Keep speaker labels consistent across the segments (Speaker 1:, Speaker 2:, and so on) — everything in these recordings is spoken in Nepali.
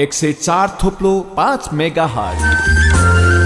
Speaker 1: एक सय चार थोप्लो पाँच मेगा हट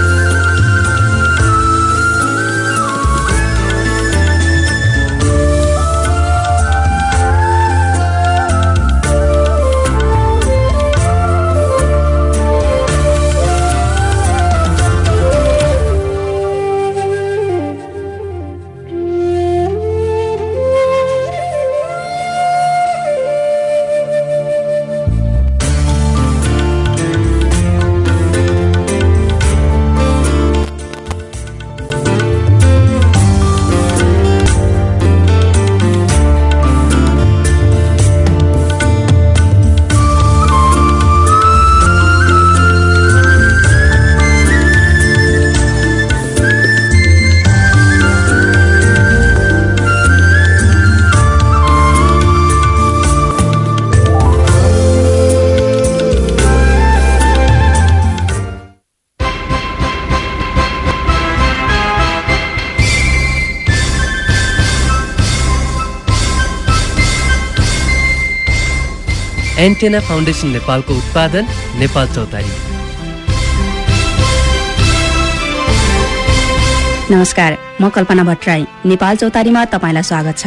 Speaker 2: एन्टेना फाउन्डेसन नेपालको उत्पादन नेपाल चौतारी।
Speaker 3: नमस्कार म कल्पना भट्टराई। नेपाल चौतारीमा तपाईँलाई स्वागत छ।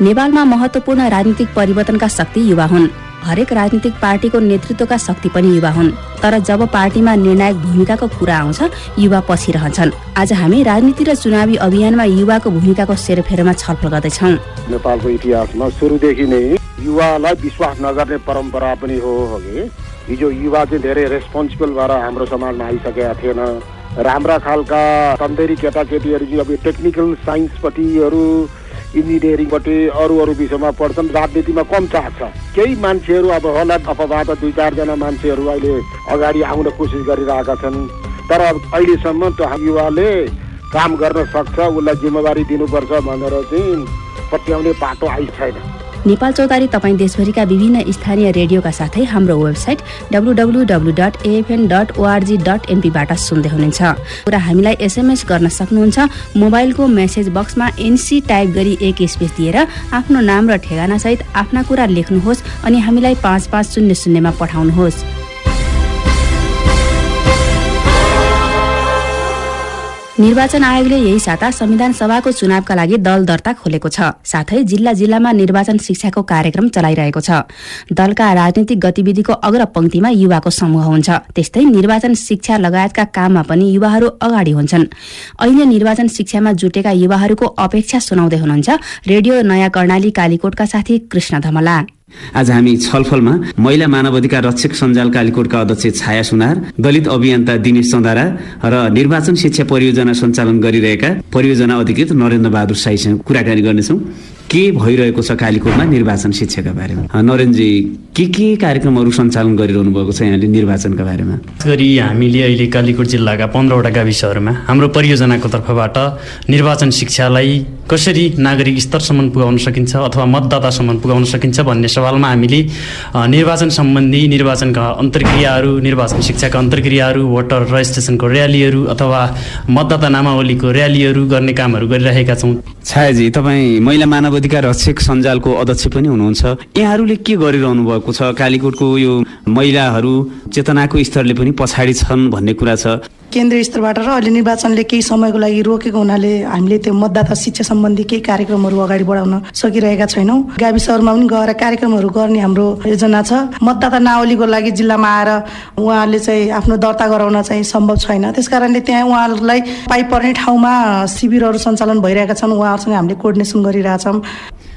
Speaker 3: नेपालमा महत्वपूर्ण राजनीतिक परिवर्तनका शक्ति युवा हुन्। हरेक राजनीतिक पार्टीको नेतृत्वका शक्ति पनि युवा हुन्। तर जब पार्टीमा निर्णायक भूमिकाको कुरा आउँछ युवा पछि रहन्छन्। आज हामी राजनीति र चुनावी अभियानमा युवाको भूमिकाको सेरोफेरोमा छलफल गर्दैछौँ।
Speaker 4: नेपालको इतिहासमा सुरुदेखि नै युवालाई विश्वास नगर्ने परम्परा पनि हो कि? हिजो युवा चाहिँ धेरै रेस्पोन्सिबल भएर हाम्रो समाजमा आइसकेका थिएन। राम्रा खालका सन्देरी केटाकेटीहरू चाहिँ अब टेक्निकल साइन्सपट्टिहरू इन्जिनियरिङपट्टि अरू अरू विषयमा पढ्छन् राजनीतिमा कम चाह केही मान्छेहरू अब होला अपवाद दुई चारजना मान्छेहरू अहिले अगाडि आउन कोसिस गरिरहेका छन्। तर अब अहिलेसम्म त्यो युवाले काम गर्न सक्छ उसलाई जिम्मेवारी दिनुपर्छ भनेर चाहिँ पट्याउने बाटो आइ छैन।
Speaker 3: नेपाल चौतारी तपाईँ देशभरिका विभिन्न स्थानीय रेडियोका साथै हाम्रो website W W W dot AFN dot ORG dot एनपीबाट सुन्दै हुनुहुन्छ। र हामीलाई एसएमएस गर्न सक्नुहुन्छ मोबाइलको मेसेज बक्समा एनसी टाइप गरी एक स्पेस दिएर आफ्नो नाम र ठेगानासहित आफ्ना कुरा लेख्नुहोस् अनि हामीलाई पाँच पाँच शून्य शून्यमा पठाउनुहोस्। निर्वाचन आयोगले यही साता संविधान सभाको चुनावका लागि दल दर्ता खोलेको छ। साथै जिल्ला जिल्लामा निर्वाचन शिक्षाको कार्यक्रम चलाइरहेको छ। दलका राजनीतिक गतिविधिको अग्र पंक्तिमा युवाको समूह हुन्छ। त्यस्तै निर्वाचन शिक्षा लगायतका काममा पनि युवाहरू अगाडि हुन्छन्। अहिले निर्वाचन शिक्षामा जुटेका युवाहरूको अपेक्षा सुनाउँदै हुनुहुन्छ। रेडियो नयाँ कर्णाली कालीकोटका साथी कृष्ण धमला
Speaker 5: आज हामी छलफलमा महिला मानव अधिकार रक्षक सञ्जाल कालीकोटका अध्यक्ष छाया सुनार दलित अभियन्ता दिनेश चन्दारा र निर्वाचन शिक्षा परियोजना सञ्चालन गरिरहेका परियोजना अधिकृत नरेन्द्र बहादुर साईसँग कुराकानी गर्नेछौँ। के भइरहेको छ कालीकोटमा निर्वाचन शिक्षाका बारेमा? नरेनजी के के कार्यक्रमहरू सञ्चालन गरिरहनु भएको छ यहाँले निर्वाचनका बारेमा?
Speaker 6: गरी हामीले अहिले कालीकोट जिल्लाका पन्ध्रवटा गाविसहरूमा हाम्रो परियोजनाको तर्फबाट निर्वाचन शिक्षालाई कसरी नागरिक स्तरसम्म पुगाउन सकिन्छ अथवा मतदातासम्म पुगाउन सकिन्छ भन्ने सवालमा हामीले निर्वाचन सम्बन्धी निर्वाचनका अन्तर्क्रियाहरू निर्वाचन शिक्षाका अन्तर्क्रियाहरू भोटर रजिस्ट्रेसनको र्यालीहरू अथवा मतदाता नामावलीको र्यालीहरू गर्ने कामहरू गरिरहेका छौँ।
Speaker 5: छायाजी तपाईँ महिला मानव अधिकार रक्षक सञ्जालको अध्यक्ष पनि हुनुहुन्छ। यहाँहरूले के गरिरहनु भएको छ? कालीकोटको यो महिलाहरू चेतनाको स्तरले पनि पछाडि छन् भन्ने कुरा छ।
Speaker 7: केन्द्रीय स्तरबाट र अहिले निर्वाचनले केही समयको लागि रोकेको हुनाले हामीले त्यो मतदाता शिक्षा सम्बन्धी केही कार्यक्रमहरू अगाडि बढाउन सकिरहेका छैनौँ। गाविसहरूमा पनि गएर कार्यक्रमहरू गर्ने हाम्रो योजना छ। मतदाता नावलीको लागि जिल्लामा आएर उहाँहरूले चाहिँ आफ्नो दर्ता गराउन चाहिँ सम्भव छैन। त्यस कारणले त्यहाँ उहाँहरूलाई पाइपर्ने ठाउँमा शिविरहरू सञ्चालन भइरहेका छन्। उहाँहरूसँग हामीले कोर्डिनेसन गरिरहेछौँ।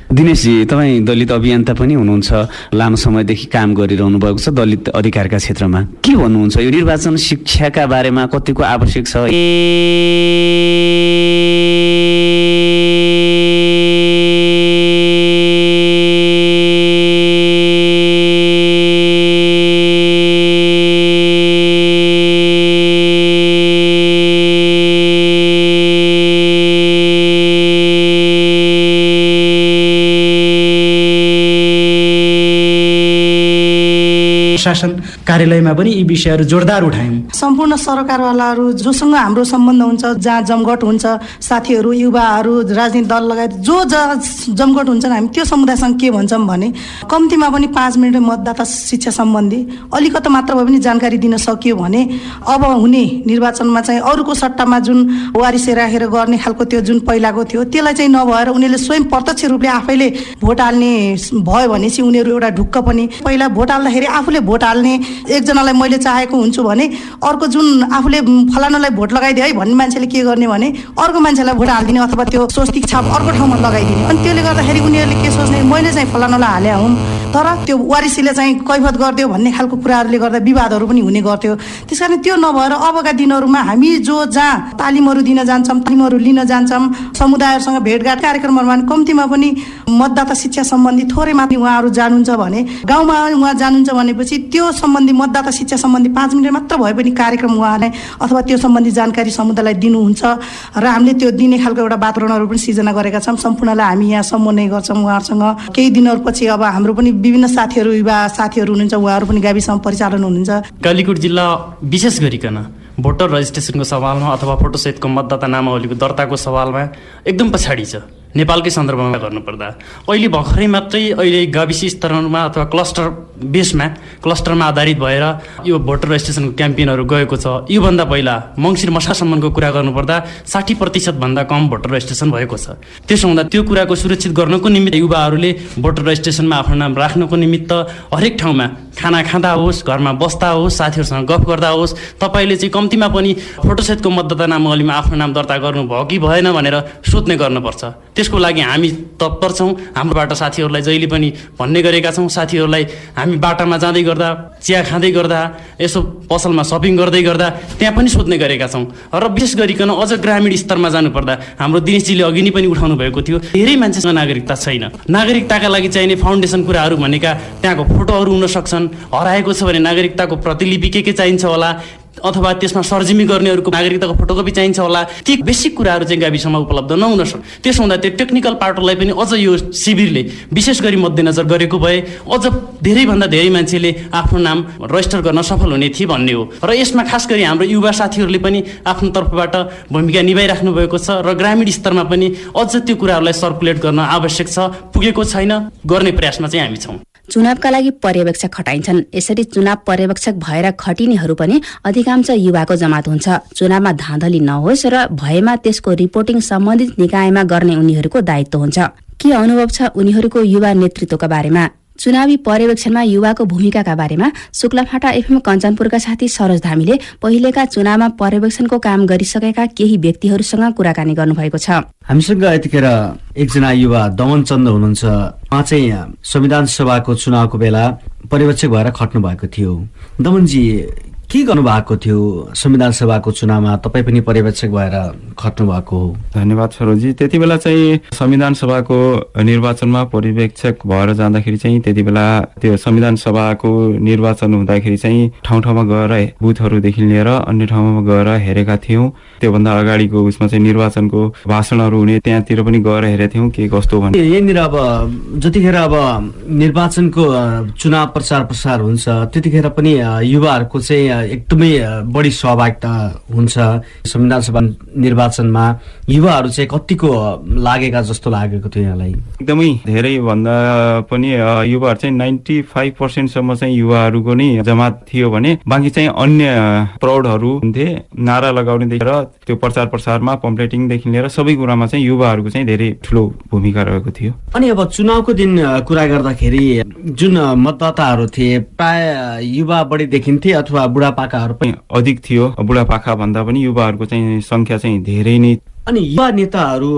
Speaker 5: दिनेशजी तपाईँ दलित अभियन्ता पनि हुनुहुन्छ लामो समयदेखि काम गरिरहनु भएको छ दलित अधिकारका क्षेत्रमा। के भन्नुहुन्छ? यो निर्वाचन शिक्षाका बारेमा कतिको आवश्यक छ? ए...
Speaker 8: प्रशासन कार्यालयमा पनि यी विषयहरू जोरदार उठायौँ।
Speaker 7: सम्पूर्ण सरकारवालाहरू जोसँग हाम्रो सम्बन्ध हुन्छ जहाँ जमघट हुन्छ साथीहरू युवाहरू राजनीतिक दल लगायत जो जहाँ जमघट हुन्छन् हामी त्यो समुदायसँग के भन्छौँ भने कम्तीमा पनि पाँच मिनट मतदाता शिक्षा सम्बन्धी अलिकति मात्र भए पनि जानकारी दिन सकियो भने अब हुने निर्वाचनमा चाहिँ अरूको सट्टामा जुन वारिसे राखेर गर्ने खालको त्यो जुन पहिलाको थियो त्यसलाई चाहिँ नभएर उनीहरूले स्वयं प्रत्यक्ष रूपले आफैले भोट हाल्ने भयो भनेपछि उनीहरू एउटा ढुक्क पनि पहिला भोट हाल्दाखेरि आफूले भोट हाल्ने एकजनालाई मैले चाहेको हुन्छु भने अर्को जुन आफूले फलानालाई भोट लगाइदिए है भन्ने मान्छेले के गर्ने भने अर्को मान्छेलाई भोट हालिदिने अथवा त्यो स्वस्तिक छाप अर्को ठाउँमा लगाइदिने। अनि त्यसले गर्दाखेरि उनीहरूले के सोच्ने मैले चाहिँ फलानालाई हाले हुँ तर त्यो वारिसीले चाहिँ कैफत गरिदियो भन्ने खालको कुराहरूले गर्दा विवादहरू पनि हुने गर्थ्यो। त्यस कारण त्यो नभएर अबका दिनहरूमा हामी जो जहाँ तालिमहरू दिन जान्छौँ तालिमहरू लिन जान्छौँ समुदायहरूसँग भेटघाट कार्यक्रमहरूमा कम्तीमा पनि मतदाता शिक्षा सम्बन्धी थोरै माथि उहाँहरू जानुहुन्छ भने गाउँमा उहाँ जानुहुन्छ भनेपछि त्यो सम्बन्धी मतदाता शिक्षा सम्बन्धी पाँच मिनट मात्र भए पनि कार्यक्रम उहाँलाई अथवा त्यो सम्बन्धी जानकारी समुदायलाई दिनुहुन्छ र हामीले त्यो दिने खालको एउटा वातावरणहरू पनि सिर्जना गरेका छौँ। सम्पूर्णलाई हामी यहाँ सम्बोधन गर्छौँ उहाँहरूसँग। केही दिनहरूपछि अब हाम्रो पनि विभिन्न साथीहरू युवा साथीहरू हुनुहुन्छ उहाँहरू पनि गाविसमा परिचालन हुनुहुन्छ।
Speaker 6: कालीकोट जिल्ला विशेष गरिकन भोटर रजिस्ट्रेसनको सवालमा अथवा फोटोसहितको मतदाता नामावलीको दर्ताको सवालमा एकदम पछाडि छ। नेपालकै सन्दर्भमा गर्नुपर्दा। अहिले भर्खरै मात्रै अहिले गाविसी स्तरमा अथवा क्लस्टर बेसमा क्लस्टरमा आधारित भएर यो भोटर रेजिस्ट्रेसनको क्याम्पेनहरू गएको छ। योभन्दा पहिला मङ्सिर मसासम्मको कुरा गर्नुपर्दा साठी प्रतिशतभन्दा कम भोटर रेजिस्ट्रेसन भएको छ। त्यसो हुँदा त्यो कुराको सुरक्षित गर्नको निमित्त युवाहरूले भोटर रेजिस्ट्रेसनमा आफ्नो नाम राख्नको निमित्त हरेक ठाउँमा खाना खाँदा होस् घरमा बस्दा होस् साथीहरूसँग गफ गर्दा होस् तपाईँले चाहिँ कम्तीमा पनि फोटोसहितको मतदाता नामावलीमा आफ्नो नाम दर्ता गर्नुभयो कि भएन भनेर सोध्ने गर्नुपर्छ। त्यसको लागि हामी तत्पर छौँ। हाम्रोबाट साथीहरूलाई जहिले पनि भन्ने गरेका छौँ। साथीहरूलाई हामी बाटामा जाँदै गर्दा चिया खाँदै गर्दा यसो पसलमा सपिङ गर्दै गर्दा त्यहाँ पनि सोध्ने गरेका छौँ। र विशेष गरिकन अझ ग्रामीण स्तरमा जानुपर्दा हाम्रो दिनेशजीले अघि नै पनि उठाउनु भएको थियो। धेरै मान्छेसँग नागरिकता छैन। नागरिकताका लागि चाहिने फाउन्डेसन कुराहरू भनेका त्यहाँको फोटोहरू हुन सक्छन्। हराएको छ भने नागरिकताको प्रतिलिपि के के चाहिन्छ होला? अथवा त्यसमा सर्जिमी गर्नेहरूको नागरिकताको फोटोकपी चाहिन्छ होला ती बेसिक कुराहरू चाहिँ गाविसमा उपलब्ध नहुन सक्छ त्यसो हुँदा त्यो टेक्निकल पार्टलाई पनि अझ यो शिविरले विशेष गरी मध्यनजर गरेको भए अझ धेरैभन्दा धेरै मान्छेले आफ्नो नाम रजिस्टर गर्न सफल हुने थिए भन्ने हो। र यसमा खास गरी हाम्रो युवा साथीहरूले पनि आफ्नो तर्फबाट भूमिका निभाइराख्नु भएको छ र ग्रामीण स्तरमा पनि अझ त्यो कुराहरूलाई सर्कुलेट गर्न आवश्यक छ। पुगेको छैन गर्ने प्रयासमा चाहिँ हामी छौँ।
Speaker 3: चुनावका लागि पर्यवेक्षक खटाइन्छन्। यसरी चुनाव पर्यवेक्षक भएर खटिनेहरू पनि अधिकांश युवाको जमात हुन्छ। चुनावमा धाँधली नहोस् र भएमा त्यसको रिपोर्टिङ सम्बन्धित निकायमा गर्ने उनीहरूको दायित्व हुन्छ। के अनुभव छ उनीहरूको युवा नेतृत्वका बारेमा? चुनावी पर्यवेक्षणमा युवाको भूमिकाका बारेमा शुक्लाफाटा एफएम कञ्चनपुरका साथी सरोज धामीले पहिलेका चुनावमा पर्यवेक्षणको काम गरिसकेका केही व्यक्तिहरूसँग कुराकानी गर्नुभएको छ।
Speaker 9: हामीसँग यतिखेर एकजना युवा दमन चन्द हुनुहुन्छ। उहाँ चाहिँ संविधान सभाको चुनावको बेला पर्यवेक्षक भएर खट्नु भएको थियो। दमनजी के गर्नुभएको थियो? संविधान सभाको चुनावमा तपाईँ पनि पर्यवेक्षक भएर खट्नु भएको हो।
Speaker 10: धन्यवाद सरोजी। त्यति बेला चाहिँ संविधान सभाको निर्वाचनमा पर्यवेक्षक भएर जाँदाखेरि चाहिँ त्यति बेला त्यो संविधान सभाको निर्वाचन हुँदाखेरि चाहिँ ठाउँ ठाउँमा गएर बुथहरूदेखि लिएर अन्य ठाउँमा गएर हेरेका थियौँ। त्योभन्दा अगाडिको उसमा चाहिँ निर्वाचनको भाषणहरू हुने त्यहाँतिर पनि गएर हेरेका थियौँ के कस्तो भन्ने।
Speaker 9: यहाँनिर अब जतिखेर अब निर्वाचनको चुनाव प्रचार प्रसार हुन्छ त्यतिखेर पनि युवाहरूको चाहिँ एकदमै बढी सहभागिता हुन्छ संविधान सभा निर्वाचनमा। युवाहरू चाहिँ कतिको लागेका जस्तो लागेको थियो यहाँलाई?
Speaker 10: एकदमै धेरै भन्दा पनि युवाहरू चाहिँ नाइन्टी फाइभ पर्सेन्टसम्म चाहिँ युवाहरूको नै जमात थियो भने बाँकी चाहिँ अन्य प्रौढहरू हुन्थे नारा लगाउनेदेखि र त्यो प्रचार प्रसारमा पम्प्लेटिङदेखि लिएर सबै कुरामा चाहिँ युवाहरूको चाहिँ धेरै ठुलो भूमिका रहेको थियो।
Speaker 9: अनि अब चुनावको दिन कुरा गर्दाखेरि जुन मतदाताहरू थिए प्राय युवा बढी देखिन्थे अथवा बुढापाकाहरू
Speaker 10: पनि अधिक थियो। बुढापाका भन्दा पनि युवाहरूको चाहिँ सङ्ख्या चाहिँ धेरै नै
Speaker 9: अनि युवा नेताहरू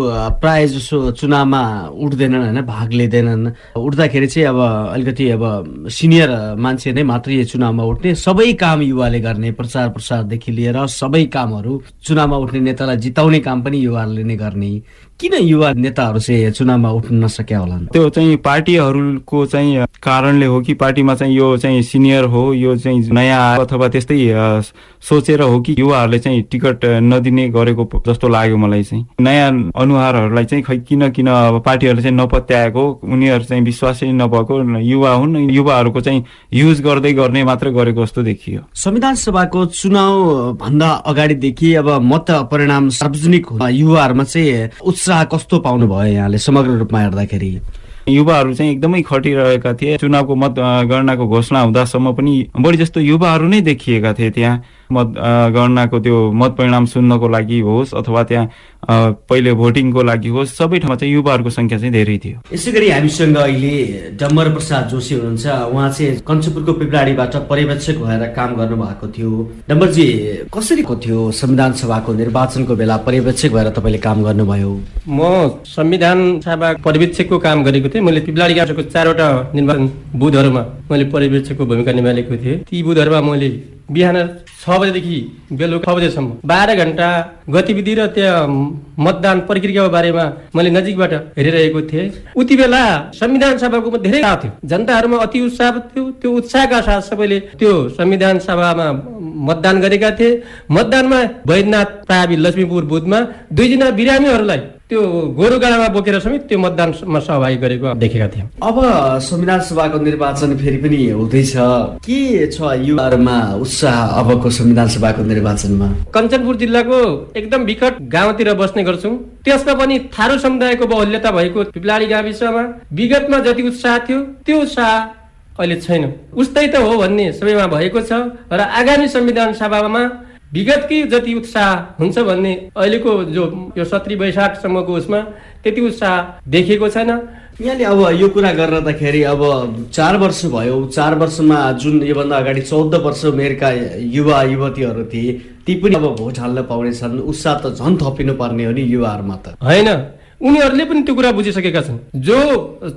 Speaker 9: प्राय जसो चुनावमा उठ्दैनन् होइन भाग लिँदैनन्। उठ्दाखेरि चाहिँ अब अलिकति अब सिनियर मान्छे नै मात्रै चुनावमा उठ्ने सबै काम युवाले गर्ने प्रचार प्रसारदेखि लिएर सबै कामहरू चुनावमा उठ्ने नेतालाई जिताउने काम पनि युवाहरूले नै गर्ने। किन युवा नेताहरू चाहिँ चुनावमा उठ्न नसक्या होला
Speaker 10: त्यो चाहिँ पार्टीहरूको चाहिँ कारणले हो कि पार्टीमा चाहिँ यो चाहिँ सिनियर हो यो चाहिँ नयाँ अथवा त्यस्तै सोचेर हो कि युवाहरूले चाहिँ टिकट नदिने गरेको जस्तो लाग्यो मलाई। मलाई चाहिँ नयाँ अनुहारहरूलाई चाहिँ खै किन किन अब पार्टीहरूले चाहिँ नपत्याएको उनीहरू चाहिँ विश्वासै नभएको युवा हुन् युवाहरूको चाहिँ युज गर्दै गर्ने मात्र गरेको जस्तो देखियो।
Speaker 9: संविधान सभाको चुनाव भन्दा अगाडिदेखि अब मत परिणाम सार्वजनिक युवाहरूमा चाहिँ उत्साह कस्तो पाउनु भयो यहाँले समग्र रूपमा हेर्दाखेरि?
Speaker 10: युवाहरू चाहिँ एकदमै खटिरहेका थिए। चुनावको मत अ, गणनाको घोषणा हुँदासम्म पनि बढी जस्तो युवाहरू नै देखिएका थिए त्यहाँ। मत गणनाको त्यो मत परिणाम सुन्नको लागि होस् अथवा त्यहाँ पहिले भोटिङको लागि होस् सबै ठाउँमा चाहिँ युवाहरूको सङ्ख्या चाहिँ धेरै थियो।
Speaker 9: यसै गरी हामीसँग अहिले डम्बर प्रसाद जोशी हुनुहुन्छ। उहाँ चाहिँ कञ्चनपुरको पिपलाडीबाट पर्यवेक्षक भएर काम गर्नु भएको थियो। डम्बरजी कसरी को थियो संविधान सभाको निर्वाचनको बेला पर्यवेक्षक भएर तपाईँले काम गर्नुभयो?
Speaker 11: म संविधान सभा पर्यवेक्षकको काम गरेको थिएँ। मैले पिपलाडी गाउँको चारवटा निर्वाचन बुथहरूमा मैले पर्यवेक्षकको भूमिका निभाएको थिएँ। ती बुथहरूमा मैले बिहान छ बजेदेखि बेलुका छ बजेसम्म। बाह्र घन्टा गतिविधि र त्यहाँ मतदान प्रक्रियाको बारेमा मैले नजिकबाट हेरिरहेको थिएँ। उति बेला संविधान सभाको धेरै उत्साह थियो। जनताहरूमा अति उत्साह थियो। त्यो उत्साहका साथ सबैले त्यो संविधान सभामा मतदान गरेका थिए। मतदानमा वैद्यनाथ प्रावि लक्ष्मीपुर बुथमा दुईजना बिरामीहरूलाई त्यो गोरुगाडामा बोकेर समेत त्यो मतदानमा सहभागी गरेको देखेका थियौँ।
Speaker 9: अब संविधान सभाको निर्वाचन फेरि पनि हुँदैछ। के छ युवाहरूमा उत्साह अबको संविधान सभाको निर्वाचनमा?
Speaker 11: कञ्चनपुर जिल्लाको एकदम विकट गाउँतिर बस्ने गर्छौँ। त्यसमा पनि थारू समुदायको बहुल्यता भएको पिपलाडी गाविसमा विगतमा जति उत्साह थियो त्यो उत्साह अहिले छैन। उस्तै त हो भन्ने सबैमा भएको छ र आगामी संविधान सभामा विगतकै जति उत्साह हुन्छ भन्ने अहिलेको जो यो सत्री वैशाखसम्मको उसमा त्यति उत्साह देखिएको छैन।
Speaker 9: यहाँले अब यो कुरा गर्दाखेरि अब चार वर्ष भयो चार वर्षमा जुन योभन्दा अगाडि चौध वर्ष उमेरका युवा युवतीहरू थिए ती पनि अब भोट हाल्न पाउनेछन् उत्साह त झन् थपिनु पर्ने हो नि युवाहरूमा त।
Speaker 11: होइन उनीहरूले पनि त्यो कुरा बुझिसकेका छन्। जो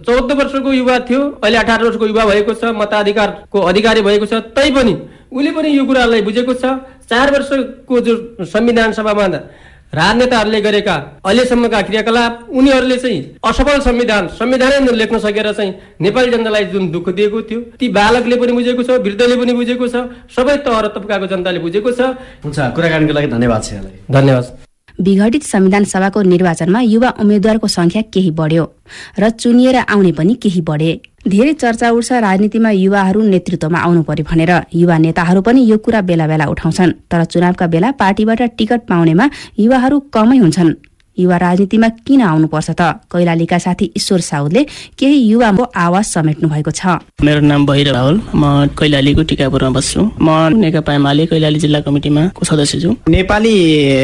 Speaker 11: चौध वर्षको युवा थियो अहिले अठार वर्षको युवा भएको छ मताधिकारको अधिकारी भएको छ तै पनि उसले पनि यो कुरालाई बुझेको छ। चार वर्षको जो संविधान सभामा राजनेताहरूले गरेका अहिलेसम्मका क्रियाकलाप उनीहरूले चाहिँ असफल संविधान संविधानै नलेख्न सकेर चाहिँ नेपाली जनतालाई जुन दुःख दिएको थियो ती बालकले पनि बुझेको छ वृद्धले पनि बुझेको छ सबै तह र तबकाको जनताले बुझेको छ।
Speaker 9: हुन्छ कुराकानीको लागि धन्यवाद छ
Speaker 11: धन्यवाद।
Speaker 3: विघटित संविधान सभाको निर्वाचनमा युवा उम्मेद्वारको संख्या केही बढ्यो र चुनिएर आउने पनि केही बढे। धेरै चर्चा उठ्छ राजनीतिमा युवाहरू नेतृत्वमा आउनु पर्यो भनेर। युवा नेताहरू पनि यो कुरा बेला बेला उठाउँछन् तर चुनावका बेला पार्टीबाट टिकट पाउनेमा युवाहरू कमै हुन्छन्। युवा राजनीतिमा किन आउनुपर्छ त? कैलालीका साथी ईश्वर साउदले केही युवाको आवाज समेट्नु भएको छ।
Speaker 12: मेरो नाम भैरव राहुल। म कैलालीको टिकापुरमा बस्छु। म नेकपा एमाले कैलाली जिल्ला कमिटीमा सदस्य छु।
Speaker 13: नेपाली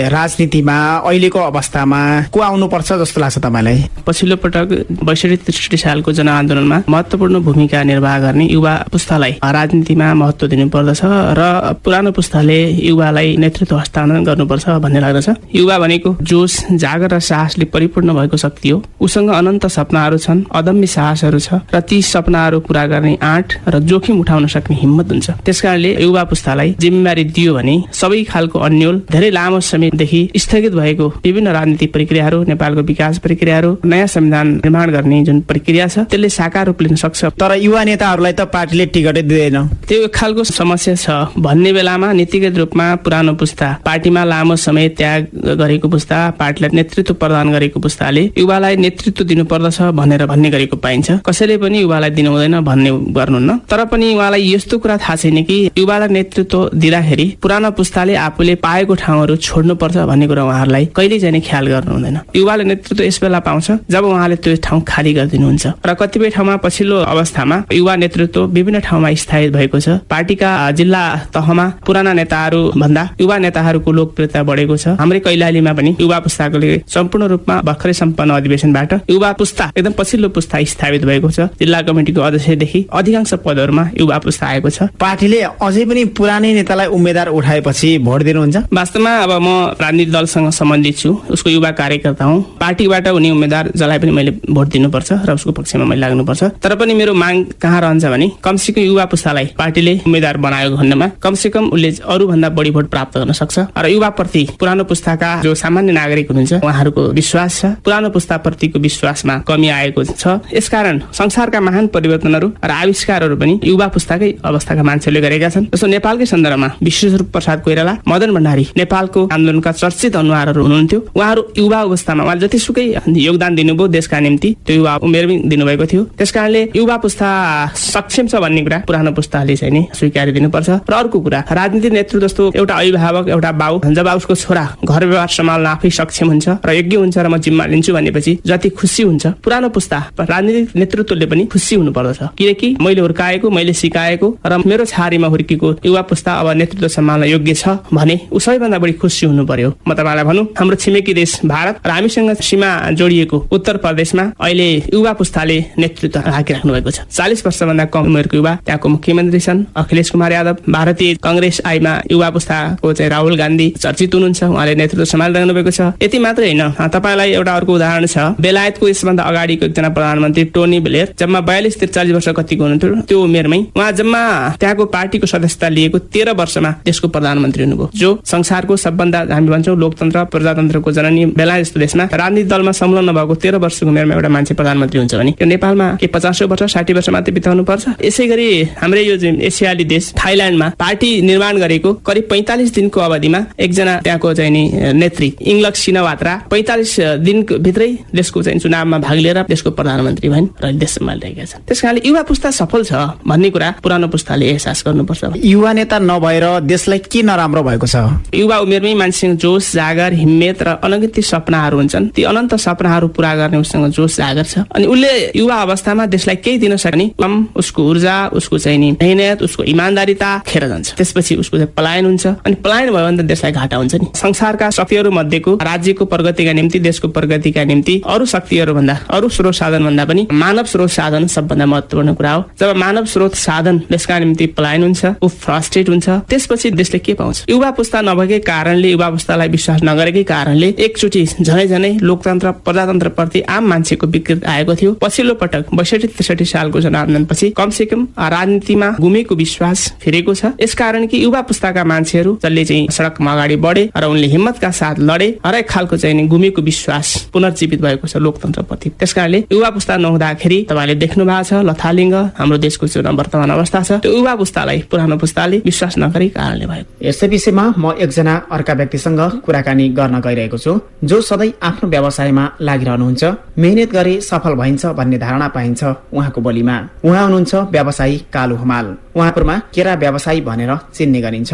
Speaker 13: राजनीतिमा अहिलेको अवस्थामा को आउनुपर्छ जस्तो लाग्छ तपाईँलाई?
Speaker 12: पछिल्लो पटक बैसठी त्रिसठी सालको जनआन्दोलनमा महत्वपूर्ण भूमिका निर्वाह गर्ने युवा पुस्तालाई राजनीतिमा महत्व दिनुपर्दछ र पुरानो पुस्ताले युवालाई नेतृत्व हस्तान्तरण गर्नुपर्छ भन्ने लाग्दछ। युवा भनेको जोस जाग जागर र साहसले परिपूर्ण भएको शक्ति हो। उसँग अनन्त सपनाहरू छन् अदम्य साहसहरू छ र ती सपनाहरू पूरा गर्ने आँट र जोखिम उठाउन सक्ने हिम्मत हुन्छ। त्यसकारणले युवा पुस्तालाई जिम्मेवारी दियो भने सबै खालको अन्यल धेरै लामो समयदेखि स्थगित भएको विभिन्न राजनीतिक प्रक्रियाहरू नेपालको विकास प्रक्रियाहरू नयाँ संविधान निर्माण गर्ने जुन प्रक्रिया छ त्यसले साकार रूप लिन सक्छ।
Speaker 13: तर युवा नेताहरूलाई त पार्टीले टिकटै दिँदैन।
Speaker 12: त्यो एक खालको समस्या छ। भन्ने बेलामा नीतिगत रूपमा पुरानो पुस्ता पार्टीमा लामो समय त्याग गरेको पुस्ता पार्टीलाई नेतृत्व प्रदान गरेको पुस्ताले युवालाई नेतृत्व दिनुपर्दछ भनेर भन्ने गरेको पाइन्छ। कसैले पनि युवालाई दिनु हुँदैन भन्ने गर्नुहुन्न। तर पनि उहाँलाई यस्तो कुरा थाहा छैन कि युवालाई नेतृत्व दिँदाखेरि पुरानो पुस्ताले आफूले पाएको ठाउँहरू छोड्नुपर्छ भन्ने कुरा उहाँहरूलाई कहिले चाहिँ ख्याल गर्नु हुँदैन युवाले नेतृत्व यस बेला पाउँछ जब उहाँले त्यो ठाउँ खाली गरिदिनुहुन्छ। र कतिपय ठाउँमा पछिल्लो अवस्थामा युवा नेतृत्व विभिन्न ठाउँमा स्थायी भएको छ। पार्टीका जिल्ला तहमा पुराना नेताहरू भन्दा युवा नेताहरूको लोकप्रियता बढेको छ। हाम्रै कैलालीमा पनि युवा पुस्ताकोले सम्पूर्ण रूपमा भर्खरै सम्पन्न अधिवेशनबाट युवा पुस्ता एकदम पछिल्लो पुस्ता स्थापित भएको छ। जिल्ला कमिटीको अध्यक्षदेखि अधिकांश पदहरूमा युवा पुस्ता आएको छ।
Speaker 13: पार्टीले अझै पनि पुरानै नेतालाई उम्मेद्वार उठाएपछि भोट दिनुहुन्छ?
Speaker 12: वास्तवमा अब म राजनीतिक दलसँग सम्बन्धित छु उसको युवा कार्यकर्ता हुँ। पार्टीबाट हुने उम्मेद्वार जसलाई पनि मैले भोट दिनुपर्छ र उसको पक्षमा मैले लाग्नुपर्छ। तर पनि मेरो माग कहाँ रहन्छ भने कमसेकम युवा पुस्तालाई पार्टीले उम्मेद्वार बनाएको खण्डमा कमसेकम उसले अरूभन्दा बढी भोट प्राप्त गर्न सक्छ। र युवा प्रति पुरानो पुस्ताका जो सामान्य नागरिक हुनुहुन्छ उहाँहरूको विश्वास छ। पुरानो पुस्ताप्रतिको विश्वासमा कमी आएको छ। यसकारण संसारका महान परिवर्तनहरू र आविष्कारहरू पनि युवा पुस्ताकै अवस्थाका मान्छेले गरेका छन्। जस्तो नेपालकै सन्दर्भमा विश्वस्वरूप प्रसाद कोइराला मदन भण्डारी नेपालको आन्दोलनका चर्चित अनुहारहरू हुनुहुन्थ्यो। उहाँहरू युवा अवस्थामा उहाँले जतिसुकै योगदान दिनुभयो देशका निम्ति त्यो युवा उमेरमै दिनुभएको थियो। त्यसकारणले युवा पुस्ता सक्षम छ भन्ने कुरा पुरानो पुस्ताले चाहिँ नि स्वीकार दिनुपर्छ। र अर्को कुरा राजनीतिक नेतृत्व जस्तो एउटा अभिभावक एउटा बाउ जब उसको छोरा घर व्यवहार सम्हाल्न आफै सक्षम हुन्छ। र योग्य हुन्छ र म जिम्मा लिन्छु भनेपछि जति खुसी हुन्छ पुरानो पुस्ता राजनीतिक नेतृत्वले पनि खुसी हुनु पर्दछ किनकि मैले हुर्काएको मैले सिकाएको र मेरो छारीमा हुर्केको युवा पुस्ता अब नेतृत्व सम्हाल्न योग्य छ भने ऊ सबैभन्दा बढी खुसी हुनु पर्यो म तपाईँलाई भनौँ हाम्रो छिमेकी देश भारत र हामीसँग सीमा जोडिएको उत्तर प्रदेशमा अहिले युवा पुस्ताले नेतृत्व राखिराख्नु भएको छ। चालिस वर्षभन्दा कम उमेरको युवा त्यहाँको मुख्यमन्त्री छन् अखिलेश कुमार यादव। भारतीय कंग्रेस आइमा युवा पुस्ताको चाहिँ राहुल गान्धी चर्चित हुनुहुन्छ उहाँले नेतृत्व सम्हालिरहनु भएको छ। यति मात्रै होइन। तपाईँलाई एउटा अर्को उदाहरण छ। बेलायतको यसभन्दा अगाडिको एकजना प्रधानमन्त्री टोनी ब्लेयर जम्मा बयालिस त्रिचालिस वर्ष कतिको हुनुहुन्थ्यो त्यो उमेरमै उहाँ जम्मा त्यहाँको पार्टीको सदस्यता लिएको तेह्र वर्षमा देशको प्रधानमन्त्री हुनुभयो जो संसारको सबभन्दा हामी भन्छौँ लोकतन्त्र प्रजातन्त्रको जननी बेलायत जस्तो देशमा राजनीतिक दलमा संलग्न भएको तेह्र वर्षको उमेरमा एउटा मान्छे प्रधानमन्त्री हुन्छ भने यो नेपालमा के पचासौँ वर्ष साठी वर्ष मात्रै बिताउनु पर्छ? यसै गरी हाम्रै यो जुन एसियाली देश थाइल्यान्डमा पार्टी निर्माण गरेको करिब पैँतालिस दिनको अवधिमा एकजना त्यहाँको चाहिँ नि नेत्री इङ्लक सिनवात्रा पैँतालिस दिनको भित्रै देशको चाहिँ चुनावमा भाग लिएर देशको प्रधानमन्त्री भइन् र देश सम्हालिरहेका छन्। त्यस कारणले युवा पुस्ता सफल छ भन्ने कुरा पुरानो पुस्ताले एहसास गर्नुपर्छ।
Speaker 13: युवा नेता नभएर देशलाई के नराम्रो भएको छ?
Speaker 12: युवा उमेरमै मान्छेसँग जोस जागर हिम्मेत र अनगिन्ती सपनाहरू हुन्छन्। ती अनन्त सपनाहरू पुरा गर्ने उसँग जोस जागर छ। अनि उसले युवा अवस्थामा देशलाई केही दिन सक्ने कम उसको ऊर्जा उसको चाहिँ नि मेहनत उसको इमान्दारिता खेर जान्छ। त्यसपछि उसको चाहिँ पलायन हुन्छ। अनि पलायन भयो भने त देशलाई घाटा हुन्छ नि। संसारका शक्तिहरू मध्येको राज्यको प्रगतिका निम्ति देशको प्रगतिका निम्ति अरू शक्तिहरू भन्दा अरू स्रोत साधन भन्दा पनि मानव स्रोत साधन सबभन्दा महत्वपूर्ण कुरा हो। जब मानव स्रोत साधन देशका निम्ति पलायन हुन्छ ऊ फ्रस्ट्रेट हुन्छ त्यसपछि देशले के पाउँछ? युवा पुस्ता नभएकै कारणले युवा पुस्तालाई विश्वास नगरेकै कारणले एकचोटि झनै झनै लोकतन्त्र प्रजातन्त्र प्रति आम मान्छेको विकृत आएको थियो। पछिल्लो पटक बैसठी त्रिसठी सालको जनआन्दोलनपछि कमसे कम राजनीतिमा गुमेको विश्वास फेरेको छ। यसकारण कि युवा पुस्ताका मान्छेहरू जसले चाहिँ सडकमा अगाडि बढे र उनले हिम्मतका साथ लडे हरेक खालको गुमेको विश्वास पुनर्जीवित भएको छ लोकतन्त्र प्रति त्यस कारणले युवा पुस्ता नहुँदाखेरि तपाईँले देख्नु भएको छ लथालिङ्ग हाम्रो देशको जुन वर्तमान अवस्था छ त्यो युवा पुस्तालाई पुरानो पुस्ताले विश्वास नगरे कारणले भएको
Speaker 13: यसै विषयमा म एकजना अर्का व्यक्तिसँग कुराकानी गर्न गइरहेको छु जो सधैँ आफ्नो व्यवसायमा लागिरहनुहुन्छ मेहनत गरे सफल भइन्छ भन्ने धारणा पाइन्छ उहाँको बोलीमा। उहाँ हुनुहुन्छ व्यवसायी कालु हमाल। उहाँहरूमा केरा व्यवसायी भनेर चिन्ने गरिन्छ।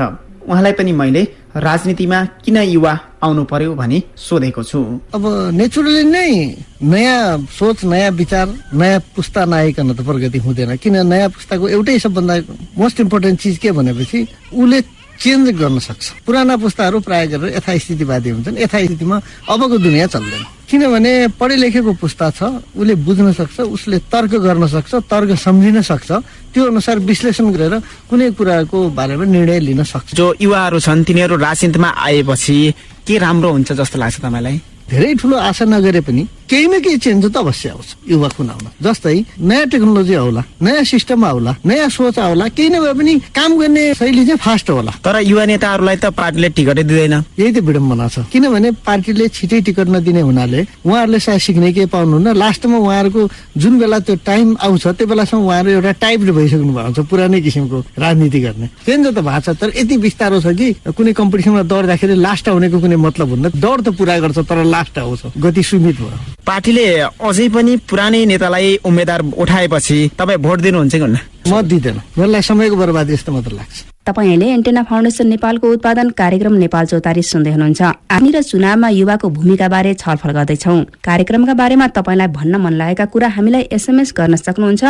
Speaker 13: उहाँलाई पनि मैले राजनीतिमा किन युवा आउनु पर्यो भनी सोधेको छु।
Speaker 14: अब नेचुरली नै नयाँ सोच नयाँ विचार नयाँ पुस्ता नआइकन त प्रगति हुँदैन। किन नयाँ पुस्ताको एउटै सबभन्दा मोस्ट इम्पोर्टेन्ट चिज के भनेपछि उसले चेन्ज गर्न सक्छ। पुराना पुस्ताहरू प्राय गरेर यथास्थितिवादी हुन्छन्। यथास्थितिमा अबको दुनियाँ चल्दैन। किनभने पढे लेखेको पुस्ता छ उसले बुझ्न सक्छ उसले तर्क गर्न सक्छ तर्क सम्झिन सक्छ। त्यो अनुसार विश्लेषण गरेर कुनै कुराको बारेमा निर्णय लिन सक्छ।
Speaker 13: जो युवाहरू छन् तिनीहरू राजनीतिमा आएपछि के राम्रो हुन्छ जस्तो लाग्छ तपाईँलाई?
Speaker 14: धेरै ठुलो आशा नगरे पनि केही न केही चेन्ज त अवश्य आउँछ युवा कुनाउन जस्तै नयाँ टेक्नोलोजी आउला नयाँ सिस्टम आउला नयाँ सोच आउला केही नभए पनि काम गर्ने शैली चाहिँ फास्ट होला।
Speaker 13: तर युवा नेताहरूलाई त पार्टीले टिकटै दिँदैन।
Speaker 14: यही त विडम्बना छ। किनभने पार्टीले छिटै टिकट नदिने हुनाले उहाँहरूले सायद सिक्ने केही पाउनुहुन्न। लास्टमा उहाँहरूको जुन बेला त्यो टाइम आउँछ त्यो बेलासम्म उहाँहरू एउटा टाइप भइसक्नु भएको हुन्छ पुरानै किसिमको राजनीति गर्ने। चेन्ज त भएको छ तर यति बिस्तारो छ कि कुनै कम्पिटिसनमा दौड्दाखेरि लास्ट आउनेको कुनै मतलब हुन्न। दौड त पुरा गर्छ तर लास्ट आउँछ गति सीमित भयो।
Speaker 13: पार्टीले अझै पनि पुरानै नेतालाई उम्मेद्वार उठाएपछि तपाईँ भोट दिनुहुन्छ कि हुन्न?
Speaker 14: म दिँदैन। मलाई समयको बर्बादी जस्तो मात्र लाग्छ।
Speaker 3: तपाईँले एन्टेना फाउन्डेसन नेपालको उत्पादन कार्यक्रम नेपाल चौतारी सुन्दै हुनुहुन्छ। हामी र चुनावमा युवाको भूमिका बारे छलफल गर्दैछौ। कार्यक्रमका बारेमा तपाईँलाई भन्न मन लागेका कुरा हामीलाई एसएमएस गर्न सक्नुहुन्छ।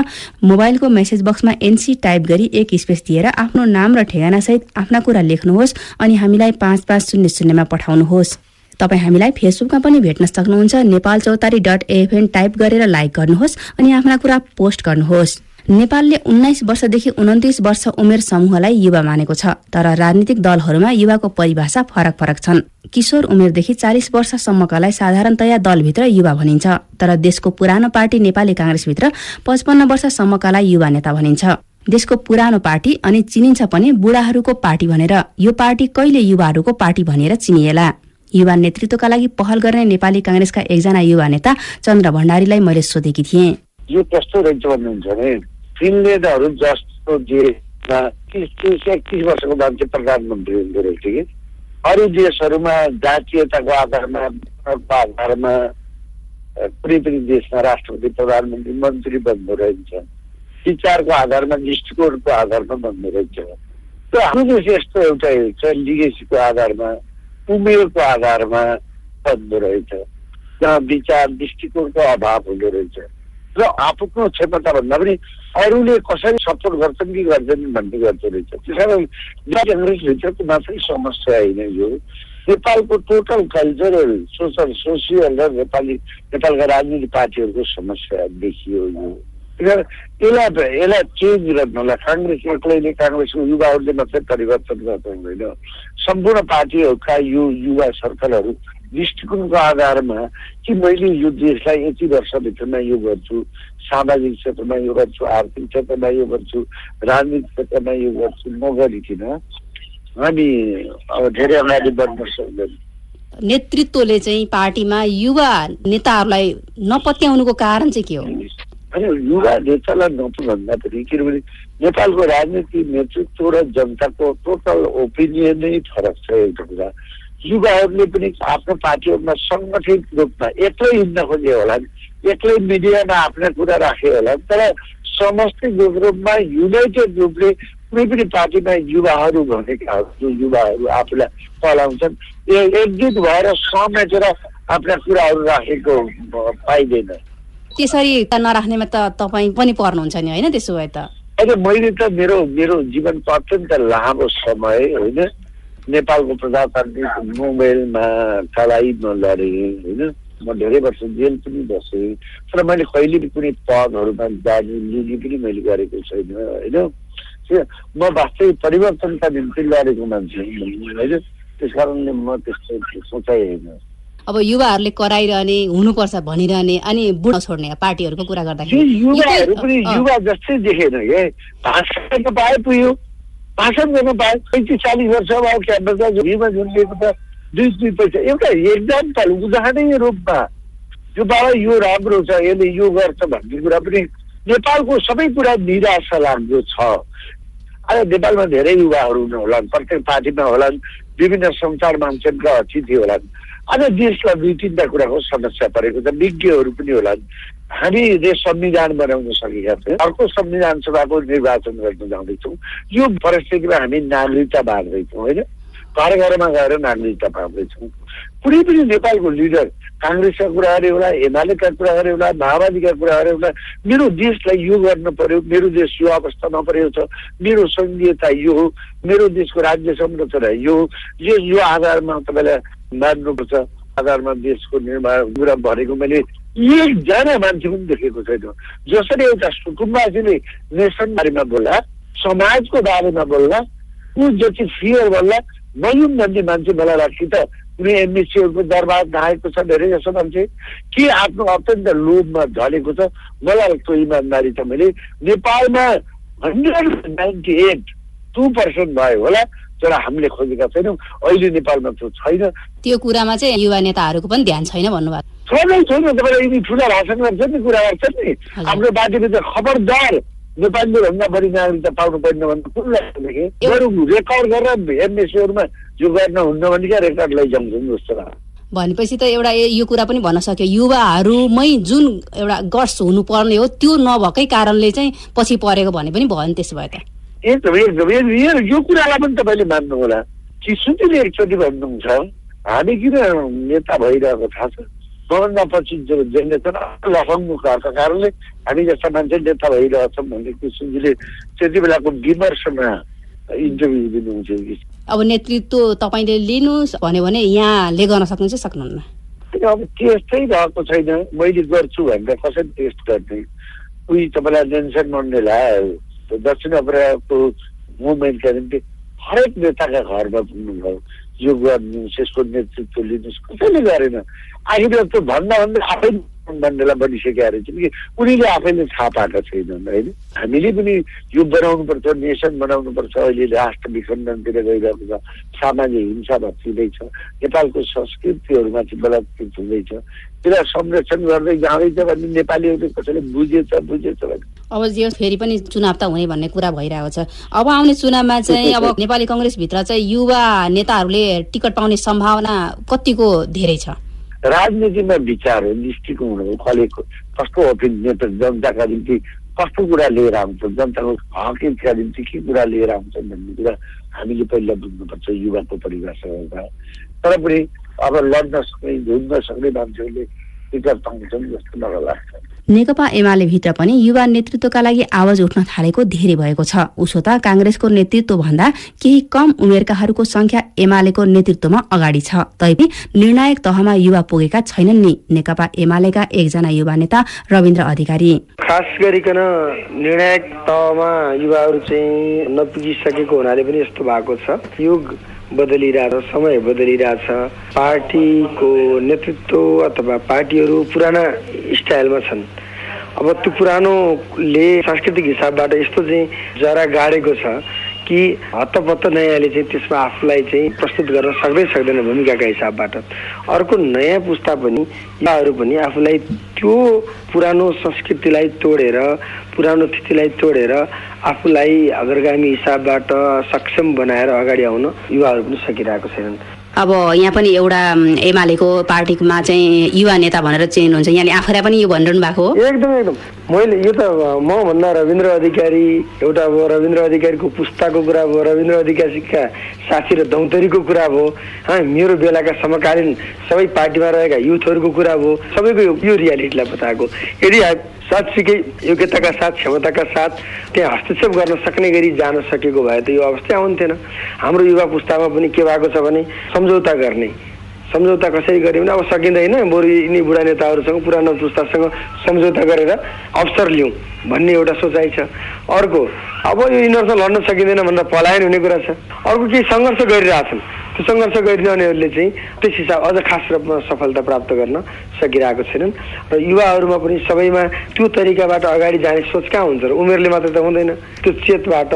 Speaker 3: मोबाइलको मेसेज बक्समा एनसी टाइप गरी एक स्पेस दिएर आफ्नो नाम र ठेगाना सहित आफ्ना कुरा लेख्नुहोस् अनि हामीलाई पाँच पाँच शून्य शून्यमा पठाउनुहोस्। तपाईँ हामीलाई फेसबुकमा पनि भेट्न सक्नुहुन्छ। Nepal Chautari dot FN type गरेर लाइक गर्नुहोस् अनि आफ्ना कुरा पोस्ट गर्नुहोस्। नेपालले उन्नाइस वर्षदेखि उन्तिस वर्ष उमेर समूहलाई युवा मानेको छ तर राजनीतिक दलहरूमा युवाको परिभाषा फरक फरक छन्। किशोर उमेरदेखि चालिस वर्षसम्मकालाई साधारणतया दलभित्र युवा भनिन्छ तर देशको पुरानो पार्टी नेपाली काङ्ग्रेसभित्र पचपन्न वर्षसम्मकालाई युवा नेता भनिन्छ। देशको पुरानो पार्टी अनि चिनिन्छ पनि बुढाहरूको पार्टी भनेर यो पार्टी कहिले युवाहरूको पार्टी भनेर चिनिएला। युवा नेतृत्वका लागि पहल गर्ने नेपाली काङ्ग्रेसका एकजना युवा नेता चन्द्र भण्डारीलाई मैले सोधेकी थिएँ।
Speaker 15: यो कस्तो रहेछ भन्नुहुन्छ भने फिनल्यान्डहरू जस्तो देशमा तिस तिस एकतिस वर्षको मान्छे प्रधानमन्त्री हुँदो रहेछ कि अरू देशहरूमा जातीयताको आधारमा आधारमा कुनै पनि देशमा राष्ट्रपति प्रधानमन्त्री मन्त्री बन्दो रहेछ। विचारको आधारमा दृष्टिकोणको आधारमा बन्दो रहेछ। र हाम्रो देश यस्तो एउटा छ लिगेसीको आधारमा। उमेरको आधारमा बन्दो रहेछ। जहाँ विचार दृष्टिकोणको अभाव हुँदो रहेछ। र आफ्नो क्षमताभन्दा पनि अरूले कसरी सपोर्ट गर्छन् कि गर्दैनन् भन्ने गर्दो रहेछ। त्यस कारण काङ्ग्रेसभित्रको मात्रै समस्या होइन यो। नेपालको टोटल कल्चरल सोसल सोसियल र नेपाली नेपालका राजनीतिक पार्टीहरूको समस्या देखियो यो। यसलाई यसलाई चेन्ज गर्नलाई काङ्ग्रेस एक्लैले काङ्ग्रेसको युवाहरूले मात्रै परिवर्तन गर्नु हुँदैन सम्पूर्ण पार्टीहरूका यो युवा सर्कलहरू दृष्टिकोणको आधारमा कि मैले यो देशलाई यति वर्षभित्रमा यो गर्छु सामाजिक क्षेत्रमा यो गर्छु आर्थिक क्षेत्रमा यो गर्छु राजनीतिक क्षेत्रमा यो गर्छु नगरिकन हामी अब धेरै अगाडि बढ्न सक्दैन।
Speaker 3: नेतृत्वले चाहिँ पार्टीमा युवा नेताहरूलाई नपत्याउनुको कारण चाहिँ के हो?
Speaker 15: होइन युवा नेतालाई नपुभन्दा पनि किनभने नेपालको राजनीति नेतृत्व र जनताको टोटल ओपिनियन नै फरक छ एउटा कुरा युवाहरूले पनि आफ्नो पार्टीहरूमा सङ्गठित रूपमा एक्लै हिँड्न खोजे होला एक्लै मिडियामा आफ्ना कुरा राखे होला तर समष्टिगत रूपमा युनाइटेड रूपले कुनै पनि पार्टीमा युवाहरू भनेका जो युवाहरू आफूलाई पलाउँछन् एकजुट भएर समेटेर आफ्ना कुराहरू राखेको पाइँदैन।
Speaker 3: त्यसरी नराख्नेमा त तपाईँ पनि पर्नुहुन्छ नि होइन? त्यसो भए त।
Speaker 15: अहिले मैले त मेरो मेरो जीवनको अत्यन्त लामो समय होइन? नेपालको प्रजातान्त्रिक मोबाइलमा चलाइमा लडेँ होइन? म धेरै वर्ष जेल पनि बसेँ तर मैले कहिले पनि कुनै पदहरूमा जाने लिने पनि मैले गरेको छैन होइन? म वास्तविक परिवर्तनका निम्ति लडेको मान्छे होइन? त्यस कारणले म त्यस्तो सोचाइ होइन।
Speaker 3: अब युवाहरूले कराइरहने हुनुपर्छ भनिरहने अनि बुढ छोड्ने पार्टीहरूको कुरा गर्दाखेरि।
Speaker 15: युवाहरू पनि युवा जस्तै देखेन भाषण गर्न पाए पुग्यो। भाषण गर्न पाए। पैँतिस चालिस वर्ष अब क्याम्पसमा झुलीमा झुलिएको त दुई दुई पैसा। एउटा एक्जाम्पल उदाहरणीय रूपमा यो बाबा यो राम्रो छ यसले यो गर्छ भन्ने कुरा पनि नेपालको सबै कुरा निराशा लाग्दो छ। आज नेपालमा धेरै युवाहरू होलान् प्रत्येक पार्टीमा होलान् विभिन्न संसार मान्छेका अतिथि होलान्। आज देशलाई दुई तिनवटा कुराको समस्या परेको छ विज्ञहरू पनि होलान्। हामीले संविधान बनाउन सकेका थियौँ अर्को संविधान सभाको निर्वाचन गर्न जाँदैछौँ। यो परिस्थितिमा हामी नागरिकता बाँड्दैछौँ होइन? घर घरमा गएर नागरिकता पाउँदैछौँ कुनै पनि नेपालको लिडर काङ्ग्रेसका कुरा गरे होला एमालेका कुरा गरे होला माओवादीका कुरा गरे होला मेरो देशलाई यो गर्न पर्यो मेरो देश यो अवस्थामा परेको छ मेरो सङ्घीयता यो हो मेरो देशको राज्य संरचना यो यो यो आधारमा तपाईँलाई मान्नुपर्छ। आधारमा देशको निर्माण कुरा भनेको मैले एकजना मान्छे पनि देखेको छैन। जसरी एउटा कुटुम्बासीले नेसन बारेमा बोल्ला समाजको बारेमा बोल्ला ऊ जति फियर बोल्ला नयुम भन्ने मान्छे मलाई लाग्छ त। कुनै एमबिसीहरूको दरबार धाएको छ धेरै जसो मान्छे। के आफ्नो अत्यन्त लोभमा ढलेको छ? मलाई लाग्छ इमान्दारी छ मैले नेपालमा hundred ninety eight two percent भयो होला तर हामीले खोजेका छैनौँ। अहिले नेपालमा त्यो छैन।
Speaker 3: त्यो कुरामा चाहिँ युवा नेताहरूको पनि ध्यान छैन भन्नुभएको
Speaker 15: छैन छैन तपाईँलाई यिनी ठुला भाषण गर्छ नि कुरा गर्छ नि। हाम्रो पार्टीभित्र खबरदार नेपालीले भन्दा बढी नागरिकता पाउनु पर्ने भन्दा कुन लाग्छ बरु रेकर्ड गरेर एमएससीहरूमा यो गर्न हुन्न भने क्या रेकर्ड लैजाउँछन् जस्तो लाग्छ।
Speaker 3: भनेपछि त एउटा यो कुरा पनि भन्न सक्यो युवाहरूमै जुन एउटा गट्स हुनुपर्ने हो त्यो नभएकै कारणले चाहिँ पछि परेको भने पनि भयो नि त्यसो भए त।
Speaker 15: एकदम एकदम यो कुरालाई पनि तपाईँले मान्नु होला कि सुतिले एकचोटि भन्नुहुन्छ हामी किन नेता भइरहेको थाहा छ मभन्दा पछि जो जेनेरेसन लफङ्गु भएको कारणले हामी जस्ता मान्छे नेता भइरहेछौँ भन्ने किसिमले त्यति बेलाको विमर्शमा इन्टरभ्यू दिनुहुन्छ कि
Speaker 3: अब नेतृत्व तपाईँले लिनुहोस् भन्यो भने यहाँले गर्न सक्नुहुन्छ सक्नुहुन्न।
Speaker 15: अब टेस्टै भएको छैन मैले गर्छु भनेर कसरी टेस्ट गर्ने उही तपाईँलाई नेन्सन मण्डेला दक्षिण अफ्रिकाको मुभमेन्टका निम्ति हरेक नेताका घरमा पुग्नुभयो यो गर्नुहोस् यसको नेतृत्व लिनुहोस् कसैले गरेन आखिर त्यो भन्दा भन्दा आफै मण्डेला बनिसकेका रहेछन् कि उनीले आफैले थाहा पाएका छैनन् होइन? हामीले पनि यो बनाउनुपर्छ नेसन बनाउनुपर्छ अहिले राष्ट्र विखण्डनतिर गइरहेको छ सामाजिक हिंसा भत्किँदैछ नेपालको संस्कृतिहरूमा चाहिँ बलात्कृत हुँदैछ। त्यसलाई संरक्षण गर्दै जाँदैछ भने नेपालीहरूले कसैले बुझेछ बुझेछ भने।
Speaker 3: अब यो फेरि पनि चुनाव त हुने भन्ने कुरा भइरहेको छ। अब आउने चुनावमा चाहिँ अब नेपाली कङ्ग्रेसभित्र चाहिँ युवा नेताहरूले टिकट पाउने सम्भावना कतिको धेरै छ?
Speaker 15: राजनीतिमा विचार हो दृष्टिकोण हो फलेको कस्तो ओपिनियन जनताका निम्ति कस्तो कुरा लिएर आउँछ जनताको हक हितका निम्ति के कुरा लिएर आउँछ भन्ने कुरा हामीले पहिला बुझ्नुपर्छ युवाको परिभाषा तर पनि अब लड्न सक्ने झुन्ड सक्ने मान्छेहरूले टिकट पाउँछन् जस्तो मलाई लाग्छ
Speaker 3: नेकपा एमाले भित्र पनि युवा नेतृत्वका लागि आवाज उठ्न थालेको धेरै भएको छ। उसो त काङ्ग्रेसको नेतृत्व भन्दा केही कम उमेरकाहरूको संख्या एमालेको नेतृत्वमा अगाडि छ। तैपनि निर्णायक तहमा युवा पुगेका छैनन् नि नेकपा एमालेका एकजना युवा नेता रविन्द्र अधिकारी।
Speaker 16: खास गरिकन निर्णायक तहमा युवाहरू चाहिँ नपुगिसकेको हुनाले पनि यस्तो भएको छ। युग बदलिरहेछ समय बदलिरहेछ पार्टीको नेतृत्व अथवा पार्टीहरू पुराना स्टाइलमा छन्। अब त्यो पुरानोले सांस्कृतिक हिसाबबाट यस्तो चाहिँ जरा गाडेको छ। कि हत्तपत्त नयाँले चाहिँ त्यसमा आफूलाई चाहिँ प्रस्तुत गर्न सक्दै सक्दैन भूमिकाका हिसाबबाट। अर्को नयाँ पुस्ता पनि युवाहरू पनि आफूलाई त्यो पुरानो संस्कृतिलाई तोडेर पुरानो तिथिलाई तोडेर आफूलाई अग्रगामी हिसाबबाट सक्षम बनाएर अगाडि आउन युवाहरू पनि सकिरहेको छैनन्।
Speaker 3: अब यहाँ पनि एउटा एमालेको पार्टीमा चाहिँ युवा नेता भनेर चाहिँ हुन्छ यहाँले आफूलाई पनि यो भनिरहनु भएको हो?
Speaker 16: एकदम एकदम। मैले यो त म भन्दा रविन्द्र अधिकारी एउटा अब रविन्द्र अधिकारीको पुस्ताको कुरा भयो रविन्द्र अधिकारीका साथी र दौतरीको कुरा भयो हा। मेरो बेलाका समकालीन सबै पार्टीमा रहेका युथहरूको कुरा भयो सबैको यो रियालिटीलाई बताएको। यदि साँच्चीकै योग्यताका साथ क्षमताका साथ त्यहाँ हस्तक्षेप गर्न सक्ने गरी जान सकेको भए त यो अवस्था आउँथेन हाम्रो युवा पुस्तामा पनि के भएको छ भने सम्झौता गर्ने। सम्झौता कसरी गऱ्यो भने अब सकिँदैन। बरु यिनी बुढा नेताहरूसँग पुरानो पुस्तासँग सम्झौता गरेर अवसर लिउँ भन्ने एउटा सोचाइ छ। अर्को अब यो यिनीहरूसँग लड्न सकिँदैन भनेर पलायन हुने कुरा छ। अर्को केही सङ्घर्ष गरिरहेछन्। त्यो सङ्घर्ष गरिरहनेहरूले चाहिँ त्यस हिसाब अझ खास रूपमा सफलता प्राप्त गर्न सकिरहेको छैनन्। र युवाहरूमा पनि सबैमा त्यो तरिकाबाट अगाडि जाने सोच कहाँ हुन्छ र उमेरले मात्रै त हुँदैन। त्यो चेतबाट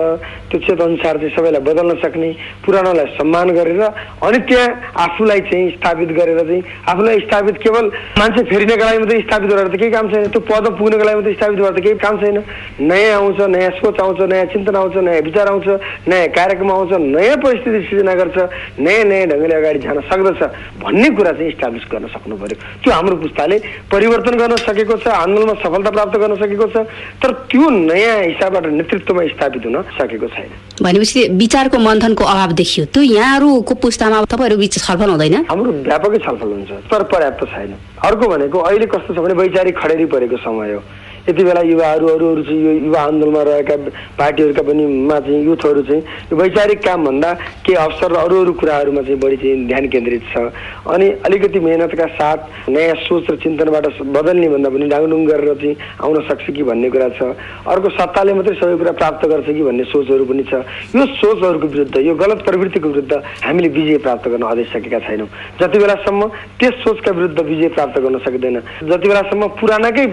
Speaker 16: त्यो चेत अनुसार चाहिँ सबैलाई बदल्न सक्ने पुरानोलाई सम्मान गरेर अनि त्यहाँ आफूलाई चाहिँ स्थापित गरेर चाहिँ आफूलाई स्थापित केवल मान्छे फेरिनको लागि मात्रै स्थापित गरेर त केही काम छैन। त्यो पदमा पुग्नको लागि मात्रै स्थापित गरेर त केही काम छैन। नयाँ आउँछ नयाँ सोच आउँछ नयाँ चिन्तन आउँछ नयाँ विचार आउँछ नयाँ कार्यक्रम आउँछ नयाँ परिस्थिति सिर्जना गर्छ नयाँ नयाँ ढङ्गले अगाडि जान सक्दछ भन्ने कुरा चाहिँ इस्टाब्लिस गर्न सक्नु पर्यो। त्यो हाम्रो पुस्ताले परिवर्तन गर्न सकेको छ आन्दोलनमा सफलता प्राप्त गर्न सकेको छ तर त्यो नयाँ हिसाबबाट नेतृत्वमा स्थापित हुन सकेको छैन।
Speaker 3: भनेपछि विचारको मन्थनको अभाव देखियो। त्यो यहाँहरूको पुस्तामा तपाईँहरू बिच छलफल हुँदैन?
Speaker 16: हाम्रो व्यापकै छलफल हुन्छ तर पर्याप्त छैन। अर्को भनेको अहिले कस्तो छ भने वैचारिक खडेरी परेको समय हो। यति बेला युवाहरू अरू अरू चाहिँ यो युवा आन्दोलनमा रहेका पार्टीहरूका पनि मा चाहिँ युथहरू चाहिँ यो वैचारिक कामभन्दा केही अवसर र अरू अरू कुराहरूमा चाहिँ बढी चाहिँ ध्यान केन्द्रित छ। अनि अलिकति मेहनतका साथ नयाँ सोच र चिन्तनबाट बदल्ने भन्दा पनि डाङडुङ गरेर चाहिँ आउन सक्छ कि भन्ने कुरा छ। अर्को सत्ताले मात्रै सबै कुरा प्राप्त गर्छ कि भन्ने सोचहरू पनि छ। यो सोचहरूको विरुद्ध यो गलत प्रवृत्तिको विरुद्ध हामीले विजय प्राप्त गर्न अझै सकेका छैनौँ। जति बेलासम्म त्यस सोचका विरुद्ध विजय प्राप्त गर्न सक्दैन। जति बेलासम्म पुरानाकै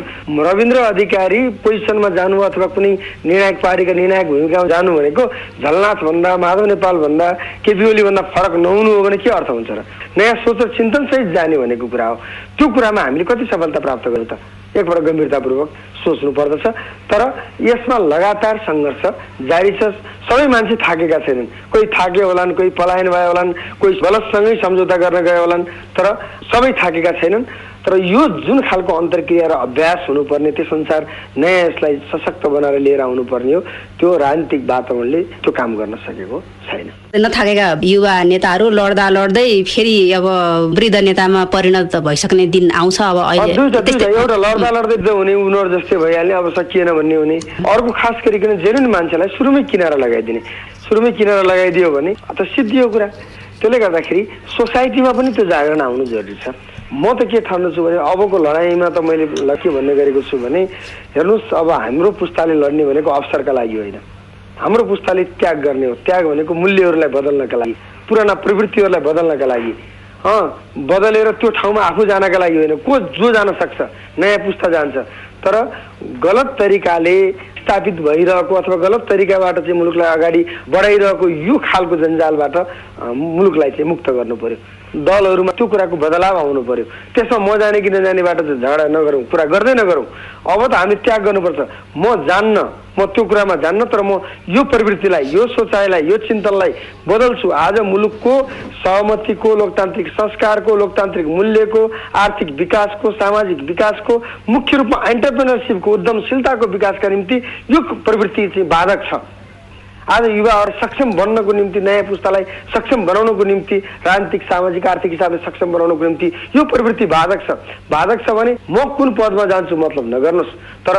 Speaker 16: रविन्द्र अधिकारी पोजिसनमा जानु अथवा कुनै निर्णायक पार्टीका निर्णायक भूमिकामा जानु भनेको झलनाथ भन्दा माधव नेपाल भन्दा केपी ओली भन्दा फरक नहुनु हो भने के अर्थ हुन्छ र? नयाँ सोच र चिन्तनसहित जाने भनेको कुरा हो। त्यो कुरामा हामीले कति सफलता प्राप्त गर्यौँ त? एकपल्ट गम्भीरतापूर्वक सोच्नु पर्दछ। तर यसमा लगातार सङ्घर्ष जारी छ। सबै मान्छे थाकेका छैनन्। कोही थाके होलान् कोही पलायन भए होलान् कोही गलतसँगै सम्झौता गर्न गए होलान् तर सबै थाकेका छैनन्। तर यो जुन खालको अन्तर्क्रिया र अभ्यास हुनुपर्ने त्यस अनुसार नयाँ यसलाई सशक्त बनाएर लिएर आउनुपर्ने हो त्यो राजनीतिक वातावरणले त्यो काम गर्न सकेको छैन।
Speaker 3: नथाकेका युवा नेताहरू लड्दा लड्दै फेरि अब वृद्ध नेतामा परिणत भइसक्ने दिन आउँछ अब
Speaker 16: दुईवटा एउटा लड्दा लड्दै हुने उनीहरू जस्तै भइहाल्ने अब सकिएन भन्ने हुने। अर्को खास गरिकन जेनुन मान्छेलाई सुरुमै किनारा लगाइदिने। सुरुमै किनारा लगाइदियो भने त सिद्धियो कुरा। त्यसले गर्दाखेरि सोसाइटीमा पनि त्यो जागरण आउनु जरुरी छ। म त के ठान्छु भने अबको लडाइँमा त मैले के भन्ने गरेको छु भने हेर्नुहोस् अब हाम्रो पुस्ताले लड्ने भनेको अवसरका लागि होइन। हाम्रो पुस्ताले त्याग गर्ने हो। त्याग भनेको मूल्यहरूलाई बदल्नका लागि पुराना प्रवृत्तिहरूलाई बदल्नका लागि। बदलेर त्यो ठाउँमा आफू जानका लागि होइन। को जो जान सक्छ नयाँ पुस्ता जान्छ। तर गलत तरिकाले स्थापित भइरहेको अथवा गलत तरिकाबाट चाहिँ मुलुकलाई अगाडि बढाइरहेको यो खालको जन्जालबाट मुलुकलाई चाहिँ मुक्त गर्नु पर्यो। दलहरूमा त्यो कुराको बदलाव आउनु पर्यो। त्यसमा म जाने कि नजानेबाट चाहिँ झगडा नगरौँ कुरा गर्दै नगरौँ। अब त हामीले त्याग गर्नुपर्छ। म जान्न म त्यो कुरामा जान्न तर म यो प्रवृत्तिलाई यो सोचाइलाई यो चिन्तनलाई बदल्छु। आज मुलुकको सहमतिको लोकतान्त्रिक संस्कारको लोकतान्त्रिक मूल्यको आर्थिक विकासको सामाजिक विकासको मुख्य रूपमा एन्टरप्रेनरसिपको उद्यमशीलताको विकासका निम्ति यो प्रवृत्ति चाहिँ बाधक छ। आज युवाहरू सक्षम बन्नको निम्ति नयाँ पुस्तालाई सक्षम बनाउनको निम्ति राजनीतिक सामाजिक आर्थिक हिसाबले सक्षम बनाउनको निम्ति यो प्रवृत्ति बाधक छ। बाधक छ भने म कुन पदमा जान्छु मतलब नगर्नुहोस्। तर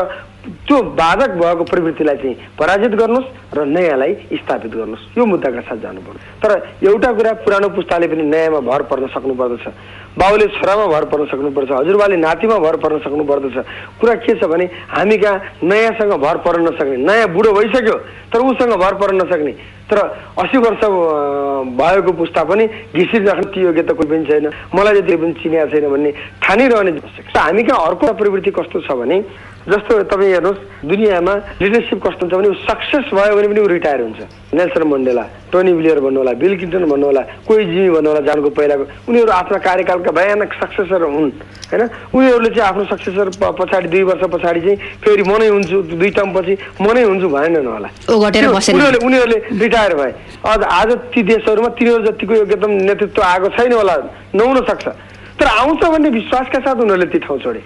Speaker 16: त्यो बाधक भएको प्रवृत्तिलाई चाहिँ पराजित गर्नुहोस् र नयाँलाई स्थापित गर्नुहोस्। यो मुद्दाका साथ जानु पर्छ तर एउटा कुरा पुरानो पुस्ताले पनि नयाँमा भर पर्न सक्नुपर्दछ। बाउले छोरामा भर पर्न सक्नुपर्छ हजुरबाले नातिमा भर पर्न सक्नुपर्दछ। कुरा के छ भने हामी कहाँ नयाँसँग भर पर्न नसक्ने नयाँ बुढो भइसक्यो तर उसँग भर पर्न नसक्ने। तर अस्सी वर्ष भएको पुस्ता पनि घिसिरिराख्ने त्यो योग्यता कोही पनि छैन। मलाई त्यो पनि चिनिया छैन भन्ने ठानिरहने हामी कहाँ अर्को प्रवृत्ति कस्तो छ भने जस्तो तपाईँ हेर्नुहोस् दुनियाँमा लिडरसिप कस्तो हुन्छ भने सक्सेस भयो भने पनि ऊ रिटायर हुन्छ। नेल्सन मण्डेला टोनी ब्लियर भन्नु होला बिल क्लिन्टन भन्नु होला कोही जिमी भन्नु होला जानको पहिलाको उनीहरू आफ्ना कार्यकालका भयानक सक्सेसर हुन् होइन? उनीहरूले चाहिँ आफ्नो सक्सेसर पछाडि दुई वर्ष पछाडि चाहिँ फेरि म नै हुन्छु दुई टर्म पछि म नै हुन्छु भनेनन् होला। उनीहरूले उनीहरूले रिटायर भए। अझ आज ती देशहरूमा तिनीहरू जतिको योग्यता नेतृत्व आएको छैन होला नहुन सक्छ। तर आउँछ भन्ने विश्वासका साथ उनीहरूले ती ठाउँ छोडे।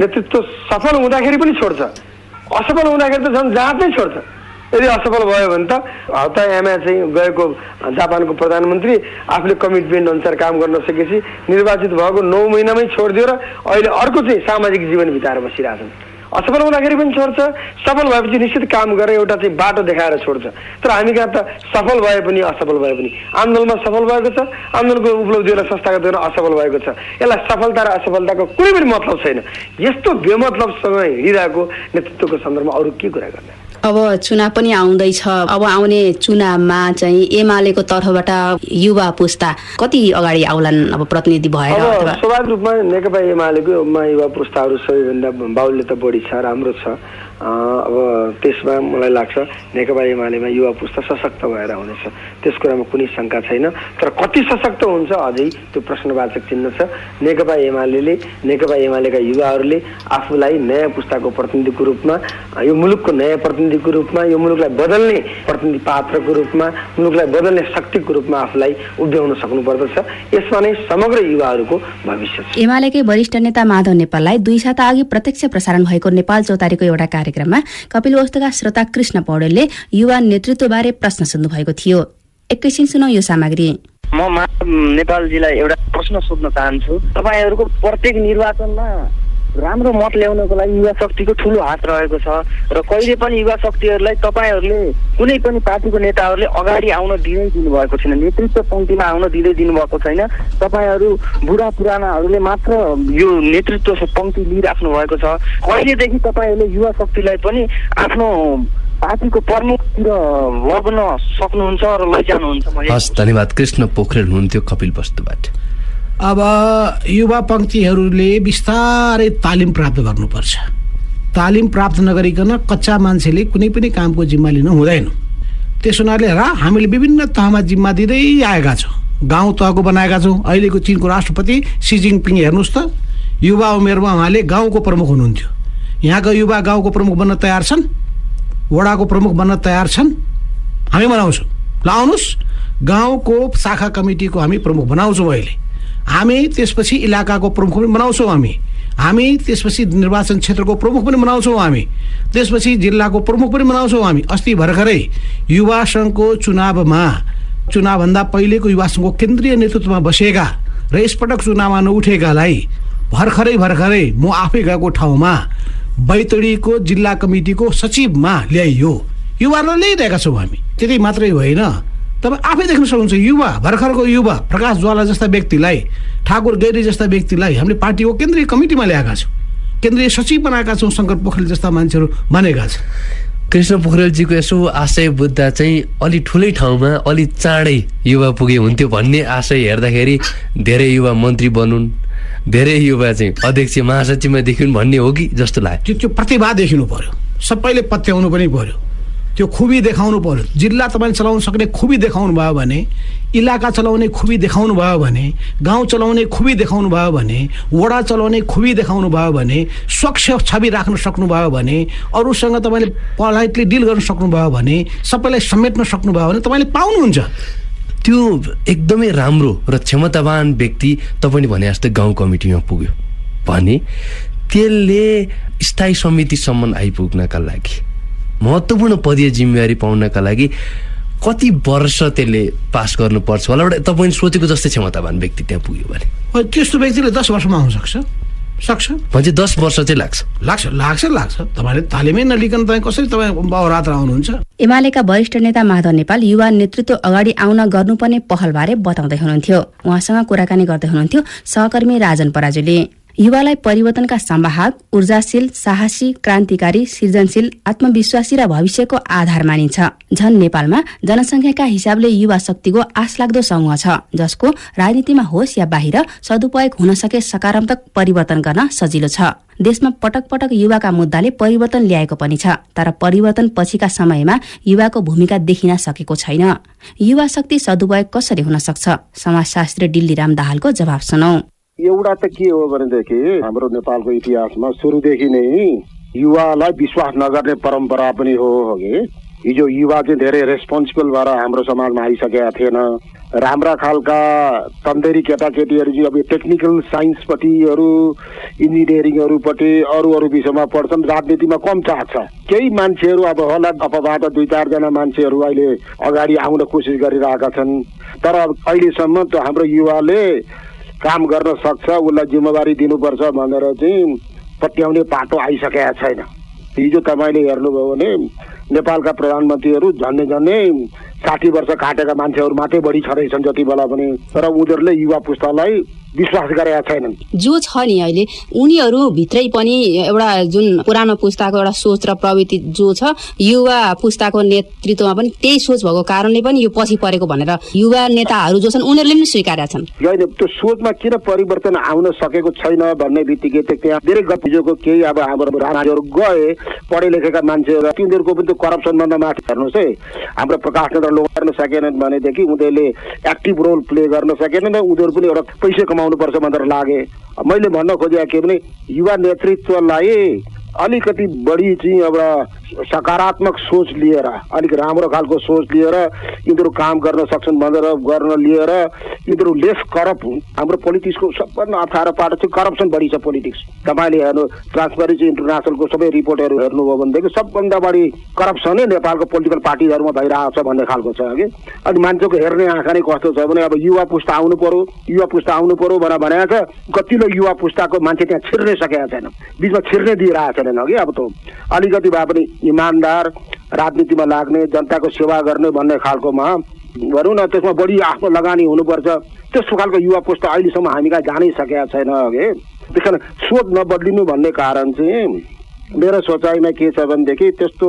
Speaker 16: नेतृत्व सफल हुँदाखेरि पनि छोड्छ। असफल हुँदाखेरि त झन् जहाँ चाहिँ छोड्छ। यदि असफल भयो भने त हतायामा चाहिँ गएको जापानको प्रधानमन्त्री आफूले कमिटमेन्ट अनुसार काम गर्न सकेपछि निर्वाचित भएको नौ महिनामै छोडिदियो र अहिले अर्को चाहिँ सामाजिक जीवन बिताएर बसिरहेछन्। असफल हुँदाखेरि पनि छोड्छ सफल भएपछि निश्चित काम गरेर एउटा चाहिँ बाटो देखाएर छोड्छ तर हामी कहाँ त सफल भए पनि असफल भए पनि आन्दोलनमा सफल भएको छ आन्दोलनको उपलब्धिहरूलाई संस्थागत गर्न असफल भएको छ यसलाई सफलता र असफलताको कुनै पनि मतलब छैन यस्तो बेमतलबसँग हिँडिरहेको नेतृत्वको सन्दर्भमा अरू के कुरा गर्ने?
Speaker 3: अब चुनाव पनि आउँदैछ। अब आउने चुनावमा चाहिँ एमालेको तर्फबाट युवा पुस्ता कति अगाडि आउलान् अब प्रतिनिधि भएर
Speaker 16: स्वाभाविक रूपमा नेकपा एमालेको युवा पुस्ताहरू सबैभन्दा बाहुल्य त बढी छ राम्रो छ। अब त्यसमा मलाई लाग्छ नेकपा एमालेमा युवा पुस्ता सशक्त भएर आउनेछ त्यस कुरामा कुनै शङ्का छैन। तर कति सशक्त हुन्छ अझै त्यो प्रश्नवाचक चिन्ह छ। नेकपा एमाले नेकपा एमालेका युवाहरूले आफूलाई नयाँ पुस्ताको प्रतिनिधिको रूपमा यो मुलुकको नयाँ प्रतिनिधिको रूपमा यो मुलुकलाई बदल्ने प्रतिनिधि पात्रको रूपमा मुलुकलाई बदल्ने शक्तिको रूपमा आफूलाई उभ्याउन सक्नुपर्दछ। यसमा नै समग्र युवाहरूको भविष्य छ।
Speaker 3: एमालेकै वरिष्ठ नेता माधव नेपाललाई दुई साता अघि प्रत्यक्ष प्रसारण भएको नेपाल चौतारीको एउटा कार्यक्रममा कपिल वस्तुका श्रोता कृष्ण पौडेलले युवा नेतृत्वबारे प्रश्न सोध्नु भएको थियो। एकैछिन सुनौ यो सामग्री।
Speaker 17: म नेपालजीलाई एउटा प्रश्न सोध्न चाहन्छु। तपाईँहरूको प्रत्येक निर्वाचनमा राम्रो मत ल्याउनको लागि युवा शक्तिको ठुलो हात रहेको छ र कहिले पनि युवा शक्तिहरूलाई तपाईँहरूले कुनै पनि पार्टीको नेताहरूले अगाडि आउन दिनै दिनुभएको छैन। नेतृत्व पङ्क्तिमा आउन दिँदै दिनुभएको छैन। तपाईँहरू बुढा पुरानाहरूले मात्र यो नेतृत्व पङ्क्ति लिइराख्नु भएको छ। कहिलेदेखि तपाईँहरूले युवा शक्तिलाई पनि आफ्नो पार्टीको प्रमुखतिर लग्न सक्नुहुन्छ र लैजानुहुन्छ?
Speaker 2: धन्यवाद। कृष्ण पोखरेल हुनुहुन्थ्यो कपिल वस्तुबाट।
Speaker 18: अब युवा पङ्क्तिहरूले बिस्तारै तालिम प्राप्त गर्नुपर्छ। तालिम प्राप्त नगरिकन कच्चा मान्छेले कुनै पनि कामको जिम्मा लिनु हुँदैन। त्यस हुनाले र हामीले विभिन्न तहमा जिम्मा दिँदै आएका छौँ। गाउँ तहको बनाएका छौँ। अहिलेको चिनको राष्ट्रपति सी जिङपिङ हेर्नुहोस् त। युवा उमेरमा उहाँले गाउँको प्रमुख हुनुहुन्थ्यो। यहाँका युवा गाउँको प्रमुख बन्न तयार छन्? वडाको प्रमुख बन्न तयार छन्? हामी बनाउँछौँ। ल आउनुहोस्। गाउँको शाखा कमिटीको हामी प्रमुख बनाउँछौँ अहिले। हामी त्यसपछि इलाकाको प्रमुख पनि बनाउँछौँ हामी। हामी त्यसपछि निर्वाचन क्षेत्रको प्रमुख पनि बनाउँछौँ हामी। त्यसपछि जिल्लाको प्रमुख पनि बनाउँछौँ हामी। अस्ति भर्खरै युवा सङ्घको चुनावमा चुनावभन्दा पहिलेको युवा सङ्घको केन्द्रीय नेतृत्वमा बसेका र यसपटक चुनावमा नउठेकालाई भर्खरै भर्खरै म आफै गएको ठाउँमा बैतडीको जिल्ला कमिटीको सचिवमा ल्याइयो। युवाहरूलाई ल्याइरहेका छौँ हामी। त्यति मात्रै होइन। तपाईँ आफै देख्न सक्नुहुन्छ युवा भर्खरको युवा प्रकाश ज्वाला जस्ता व्यक्तिलाई ठाकुर गैरी जस्ता व्यक्तिलाई हामीले पार्टीको केन्द्रीय कमिटीमा ल्याएका छौँ। केन्द्रीय सचिव बनाएका छौँ शङ्कर पोखरेल जस्ता मान्छेहरू बनेका छन्।
Speaker 2: कृष्ण पोखरेलजीको यसो आशय बुझ्दा चाहिँ अलि ठुलै ठाउँमा अलि चाँडै युवा पुगे हुन्थ्यो भन्ने आशय हेर्दाखेरि धेरै युवा मन्त्री बनुन् धेरै युवा चाहिँ अध्यक्ष महासचिवमा देखिन् भन्ने हो कि जस्तो लाग्यो।
Speaker 18: त्यो त्यो प्रतिभा देखिनु पर्यो। सबैले पत्याउनु पनि पर्यो। त्यो खुबी देखाउनु पर्यो। जिल्ला तपाईँले चलाउन सक्ने खुबी देखाउनु भयो भने इलाका चलाउने खुबी देखाउनु भयो भने गाउँ चलाउने खुबी देखाउनु भयो भने वडा चलाउने खुबी देखाउनु भयो भने स्वच्छ छवि राख्न सक्नुभयो भने अरूसँग तपाईँले पोलाइटली डिल गर्न सक्नुभयो भने सबैलाई समेट्न सक्नुभयो भने तपाईँले पाउनुहुन्छ।
Speaker 2: त्यो एकदमै राम्रो र क्षमतावान व्यक्ति तपाईँले भने जस्तै गाउँ कमिटीमा पुग्यो। भने त्यसले स्थायी समितिसम्म आइपुग्नका लागि महत्त्वपूर्ण पदीय जिम्मेवारी पाउनका लागि कति वर्ष त्यसले पास गर्नुपर्छ होला? एउटा तपाईँले सोचेको जस्तै क्षमतावान व्यक्ति त्यहाँ पुग्यो भने।
Speaker 18: त्यस्तो व्यक्तिले दस वर्षमा आउन सक्छ? सक्छ।
Speaker 2: भने दस वर्ष चाहिँ लाग्छ।
Speaker 18: लाग्छ लाग्छ लाग्छ। तपाईँले तालिमै नलिकन तपाईँ कसरी तपाईँ अवरात्र आउनुहुन्छ?
Speaker 3: एमालेका वरिष्ठ नेता माधव नेपाल युवा नेतृत्व अगाडि आउन गर्नुपर्ने पहलबारे बताउँदै हुनुहुन्थ्यो। उहाँसँग कुराकानी गर्दै हुनुहुन्थ्यो। सहकर्मी राजन पराजुले। युवालाई परिवर्तनका सम्वाहक ऊर्जाशील साहसी क्रान्तिकारी सृजनशील आत्मविश्वासी र भविष्यको आधार मानिन्छ। झन नेपालमा जनसङ्ख्याका हिसाबले युवा शक्तिको आशलाग्दो समूह छ जसको राजनीतिमा होस् या बाहिर सदुपयोग हुन सके सकारात्मक परिवर्तन गर्न सजिलो छ। देशमा पटक पटक युवाका मुद्दाले परिवर्तन ल्याएको पनि छ तर परिवर्तन पछिका समयमा युवाको भूमिका देखिन सकेको छैन। युवा शक्ति सदुपयोग कसरी हुन सक्छ? समाजशास्त्री डिल्लीराम दाहालको जवाब सुनौ।
Speaker 4: एउटा त के हो भनेदेखि हाम्रो नेपालको इतिहासमा सुरुदेखि नै युवालाई विश्वास नगर्ने परम्परा पनि हो कि? हिजो युवा चाहिँ धेरै रेस्पोन्सिबल भएर हाम्रो समाजमा आइसकेका थिएन। राम्रा खालका तन्देरी केटाकेटीहरू चाहिँ अब टेक्निकल साइन्सपट्टिहरू इन्जिनियरिङहरूपट्टि अरू अरू विषयमा पढ्छन् राजनीतिमा कम चाह केही मान्छेहरू अब होला अपवाद दुई चारजना मान्छेहरू अहिले अगाडि आउन कोसिस गरिरहेका छन्। तर अहिलेसम्म त हाम्रो युवाले काम गर्न सक्छ उसलाई जिम्मेवारी दिनुपर्छ भनेर चाहिँ पत्याउने पाटो आइसकेका छैन। हिजो तपाईँले हेर्नुभयो भने नेपालका प्रधानमन्त्रीहरू झन्डै झन्डै साठी वर्ष काटेका मान्छेहरू मात्रै बढी छँदैछन् जति बेला पनि। तर उनीहरूले युवा पुस्तालाई विश्वास गरेका छैनन्।
Speaker 3: जो छ नि अहिले उनीहरू भित्रै पनि एउटा जुन पुरानो पुस्ताको एउटा सोच र प्रवृत्ति जो छ युवा पुस्ताको नेतृत्वमा पनि त्यही सोच भएको कारणले पनि यो पछि परेको भनेर युवा नेताहरू जो छन् उनीहरूले पनि स्वीकारेका छन्।
Speaker 4: त्यो सोचमा किन परिवर्तन आउन सकेको छैन भन्ने बित्तिकै त्यहाँ धेरै हिजोको केही अब हाम्रो राणाहरू गए पढे लेखेका मान्छेहरू तिनीहरूको पनि त्यो करप्सनभन्दा माथि हेर्नुहोस् है। हाम्रो प्रकाश नगर गर्न सकेनन् भनेदेखि उनीहरूले एक्टिभ रोल प्ले गर्न सकेनन् र उनीहरू पनि एउटा पैसा कमाउनुपर्छ भनेर लागे। मैले भन्न खोजेको के भने युवा नेतृत्वलाई अलिकति बढी चाहिँ अब सकारात्मक सोच लिएर अलिक राम्रो खालको सोच लिएर यिनीहरू काम गर्न सक्छन् भनेर गर्न लिएर यिनीहरू लेस करप्ट हाम्रो पोलिटिक्सको सबभन्दा अप्ठ्यारो पाटो चाहिँ करप्सन बढी छ पोलिटिक्स तपाईँले हेर्नु ट्रान्सपरेन्सी इन्टरनेसनलको सबै रिपोर्टहरू हेर्नुभयो भनेदेखि सबभन्दा बढी करप्सनै नेपालको पोलिटिकल पार्टीहरूमा भइरहेको छ भन्ने खालको छ कि? अनि मान्छेको हेर्ने आँखा नै कस्तो छ भने अब युवा पुस्ता आउनु पर्यो युवा पुस्ता आउनु पर्यो भनेर भनेको छ कतिलो युवा पुस्ताको मान्छे त्यहाँ छिर्नै सकेका छैन बिचमा छिर्नै दिइरहेको छैन कि? अब त अलिकति भए पनि इमान्दार राजनीतिमा लाग्ने जनताको सेवा गर्ने भन्ने खालकोमा भनौँ न त्यसमा बढी आफ्नो लगानी हुनुपर्छ। त्यस्तो खालको युवा पुस्ता अहिलेसम्म हामी कहाँ जानै सकेका छैन कि त्यस कारण सोच नबदलिनु भन्ने कारण चाहिँ मेरो सोचाइमा के छ भनेदेखि त्यस्तो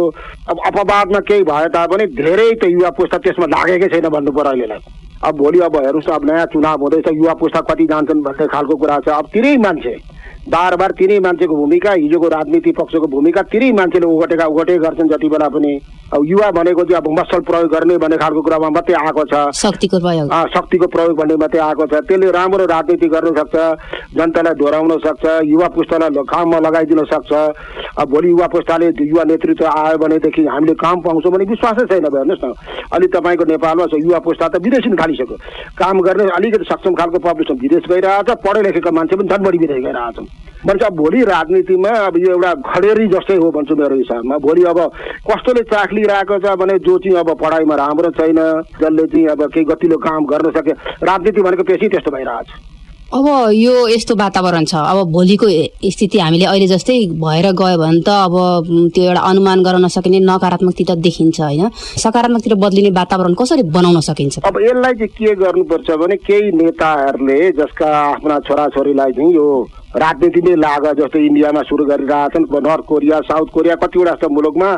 Speaker 4: अब अपवादमा केही भए तापनि धेरै त युवा पुस्ता त्यसमा लागेकै छैन भन्नु पर्यो अहिलेलाई। अब भोलि अब हेर्नुहोस् अब नयाँ चुनाव हुँदैछ युवा पुस्ता कति जान्छन् भन्ने खालको कुरा छ। अब तिनै मान्छे बार बार तिनै मान्छेको भूमिका हिजोको राजनीति पक्षको भूमिका तिनै मान्छेले ओगटेका ओगटे गर्छन् जति बेला पनि। अब युवा भनेको चाहिँ अब मसल प्रयोग गर्ने भन्ने खालको कुरामा मात्रै आएको छ।
Speaker 3: शक्तिको प्रयोग।
Speaker 4: शक्तिको प्रयोग भन्ने मात्रै आएको छ। त्यसले राम्रो राजनीति गर्न सक्छ जनतालाई डोराउन सक्छ युवा पुस्तालाई काममा लगाइदिन सक्छ। अब भोलि युवा पुस्ताले युवा नेतृत्व आयो भनेदेखि हामीले काम पाउँछौँ भने विश्वासै छैन हेर्नुहोस् न। अहिले तपाईँको नेपालमा युवा पुस्ता त विदेशी थालिसक्यो। काम गर्ने अलिकति सक्षम खालको पपुलेसन विदेश गइरहेछ पढे लेखेका मान्छे पनि झन् बढी विदेश गइरहेछन्। भने चाहिँ भोलि राजनीतिमा अब यो एउटा खडेरी जस्तै हो भन्छु मेरो हिसाबमा। भोलि अब कस्तोले चाख लिइरहेको छ भने जो चाहिँ अब पढाइमा राम्रो छैन जसले चाहिँ अब केही गतिलो काम गर्न सके राजनीति भनेको त्यसै त्यस्तो भइरहेछ।
Speaker 3: अब यो यस्तो वातावरण छ। अब भोलिको स्थिति हामीले अहिले जस्तै भएर गयो भने त अब त्यो एउटा अनुमान गर्न नसकिने नकारात्मकतिर देखिन्छ होइन? सकारात्मकतिर बदलिने वातावरण कसरी बनाउन सकिन्छ?
Speaker 4: अब यसलाई चाहिँ के गर्नुपर्छ भने केही नेताहरूले जसका आफ्ना छोराछोरीलाई चाहिँ यो राजनीतिले लाग जस्तो इन्डियामा सुरु गरिरहेछन् नर्थ कोरिया साउथ कोरिया कतिवटा जस्तो मुलुकमा।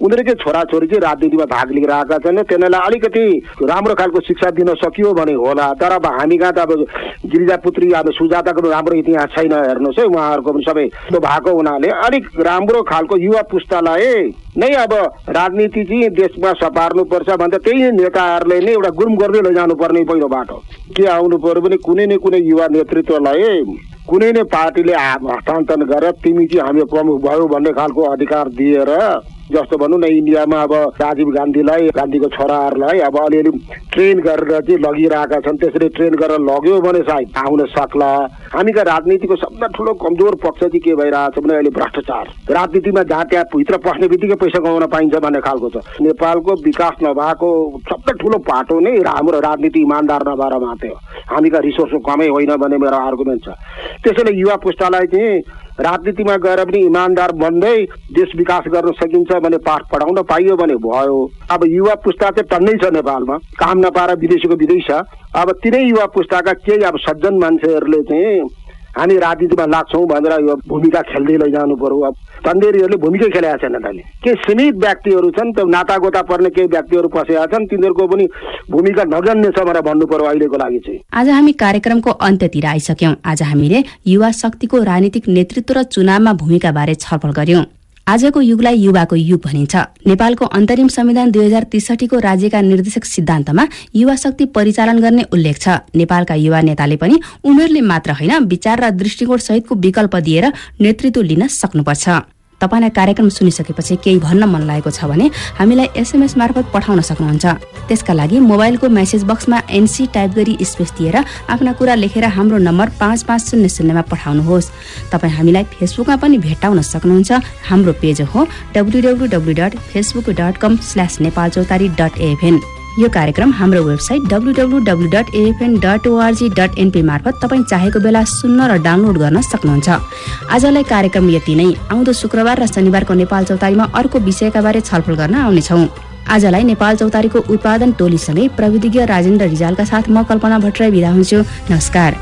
Speaker 4: उनीहरूकै छोराछोरी चाहिँ राजनीतिमा भाग लिइरहेका छन् तिनीहरूलाई अलिकति राम्रो खालको शिक्षा दिन सकियो भने होला। तर अब हामी कहाँ त अब गिरिजापुत्री अब सुजाताको राम्रो इतिहास छैन हेर्नुहोस् है उहाँहरूको पनि सबै भएको हुनाले अलिक राम्रो खालको युवा पुस्तालाई नै अब राजनीति चाहिँ देशमा सपार्नुपर्छ भन्दा त्यही नेताहरूले नै एउटा गुरुम गर्दै लैजानु पर्ने पहिलो बाटो। के आउनु पर्यो भने कुनै न कुनै युवा नेतृत्वलाई कुनै नै पार्टीले हस्तान्तरण गरेर तिमी चाहिँ हामी प्रमुख भयो भन्ने खालको अधिकार दिएर जस्तो भनौँ न इन्डियामा अब राजीव गान्धीलाई गान्धीको छोराहरूलाई अब अलिअलि ट्रेन गरेर चाहिँ लगिरहेका छन् त्यसरी ट्रेन गरेर लग्यो भने सायद आउन सक्ला। हामीका राजनीतिको सबभन्दा ठुलो कमजोर पक्ष चाहिँ के भइरहेछ भने अहिले भ्रष्टाचार। राजनीतिमा जहाँ त्यहाँ भित्र पस्ने बित्तिकै पैसा कमाउन पाइन्छ भन्ने खालको छ। नेपालको विकास नभएको सबभन्दा ठुलो पाटो नै हाम्रो राजनीति इमान्दार नभएर मात्रै हो। हामीका रिसोर्सको कमै होइन भन्ने मेरो आर्गुमेन्ट छ। त्यसैले युवा पुस्तालाई चाहिँ राजनीतिमा गएर पनि इमान्दार बन्दै देश विकास गर्न सकिन्छ भने पाठ पढाउन पाइयो भने भयो। अब युवा पुस्ता चाहिँ टन्नै छ नेपालमा। काम नपाएर विदेशीको विदेश छ। अब तिनै युवा पुस्ताका केही अब सज्जन मान्छेहरूले चाहिँ हामी राजनीतिमा लाग्छौँ भनेर यो भूमिका खेल्दै लैजानु पर्यो। अब तन्देरीहरूले भूमिकै खेलेका छैन अहिले केही सीमित व्यक्तिहरू छन् त्यो नातागोता पर्ने केही व्यक्तिहरू पसेका छन् तिनीहरूको पनि भूमिका नगन्य छ भनेर भन्नु पर्यो अहिलेको लागि चाहिँ।
Speaker 3: आज हामी कार्यक्रमको अन्त्यतिर आइसक्यौं। आज हामीले युवा शक्तिको राजनीतिक नेतृत्व र चुनावमा भूमिका बारे छलफल गर्यौं। आजको युगलाई युवाको युग भनिन्छ। नेपालको अन्तरिम संविधान दुई हजार त्रिसठीको राज्यका निर्देशक सिद्धान्तमा युवा शक्ति परिचालन गर्ने उल्लेख छ। नेपालका युवा नेताले पनि उमेरले मात्र होइन विचार र दृष्टिकोण सहितको विकल्प दिएर नेतृत्व लिन सक्नुपर्छ। तपाईँलाई कार्यक्रम सुनिसकेपछि केही भन्न मन लागेको छ भने हामीलाई एसएमएस मार्फत पठाउन सक्नुहुन्छ। त्यसका लागि मोबाइलको मेसेज बक्समा एनसी टाइप गरी स्पेस दिएर आफ्ना कुरा लेखेर हाम्रो नम्बर पाँच पाँच शून्य शून्यमा पठाउनुहोस्। तपाईँ हामीलाई फेसबुकमा पनि भेट्टाउन सक्नुहुन्छ। हाम्रो पेज हो W W dot facebook dot com slash Nepal Chautari dot FN यो कार्यक्रम हाम्रो website W W W dot AFN dot ORG dot NP मार्फत तपाईँ चाहेको बेला सुन्न र डाउनलोड गर्न सक्नुहुन्छ। आजलाई कार्यक्रम यति नै। आउँदो शुक्रबार र शनिबारको नेपाल चौतारीमा अर्को विषयका बारे छलफल गर्न आउनेछौँ। आजलाई नेपाल चौतारीको उत्पादन टोलीसँगै प्रविधिज्ञ राजेन्द्र रिजालका साथ म कल्पना भट्टराई बिदा हुन्छु। नमस्कार।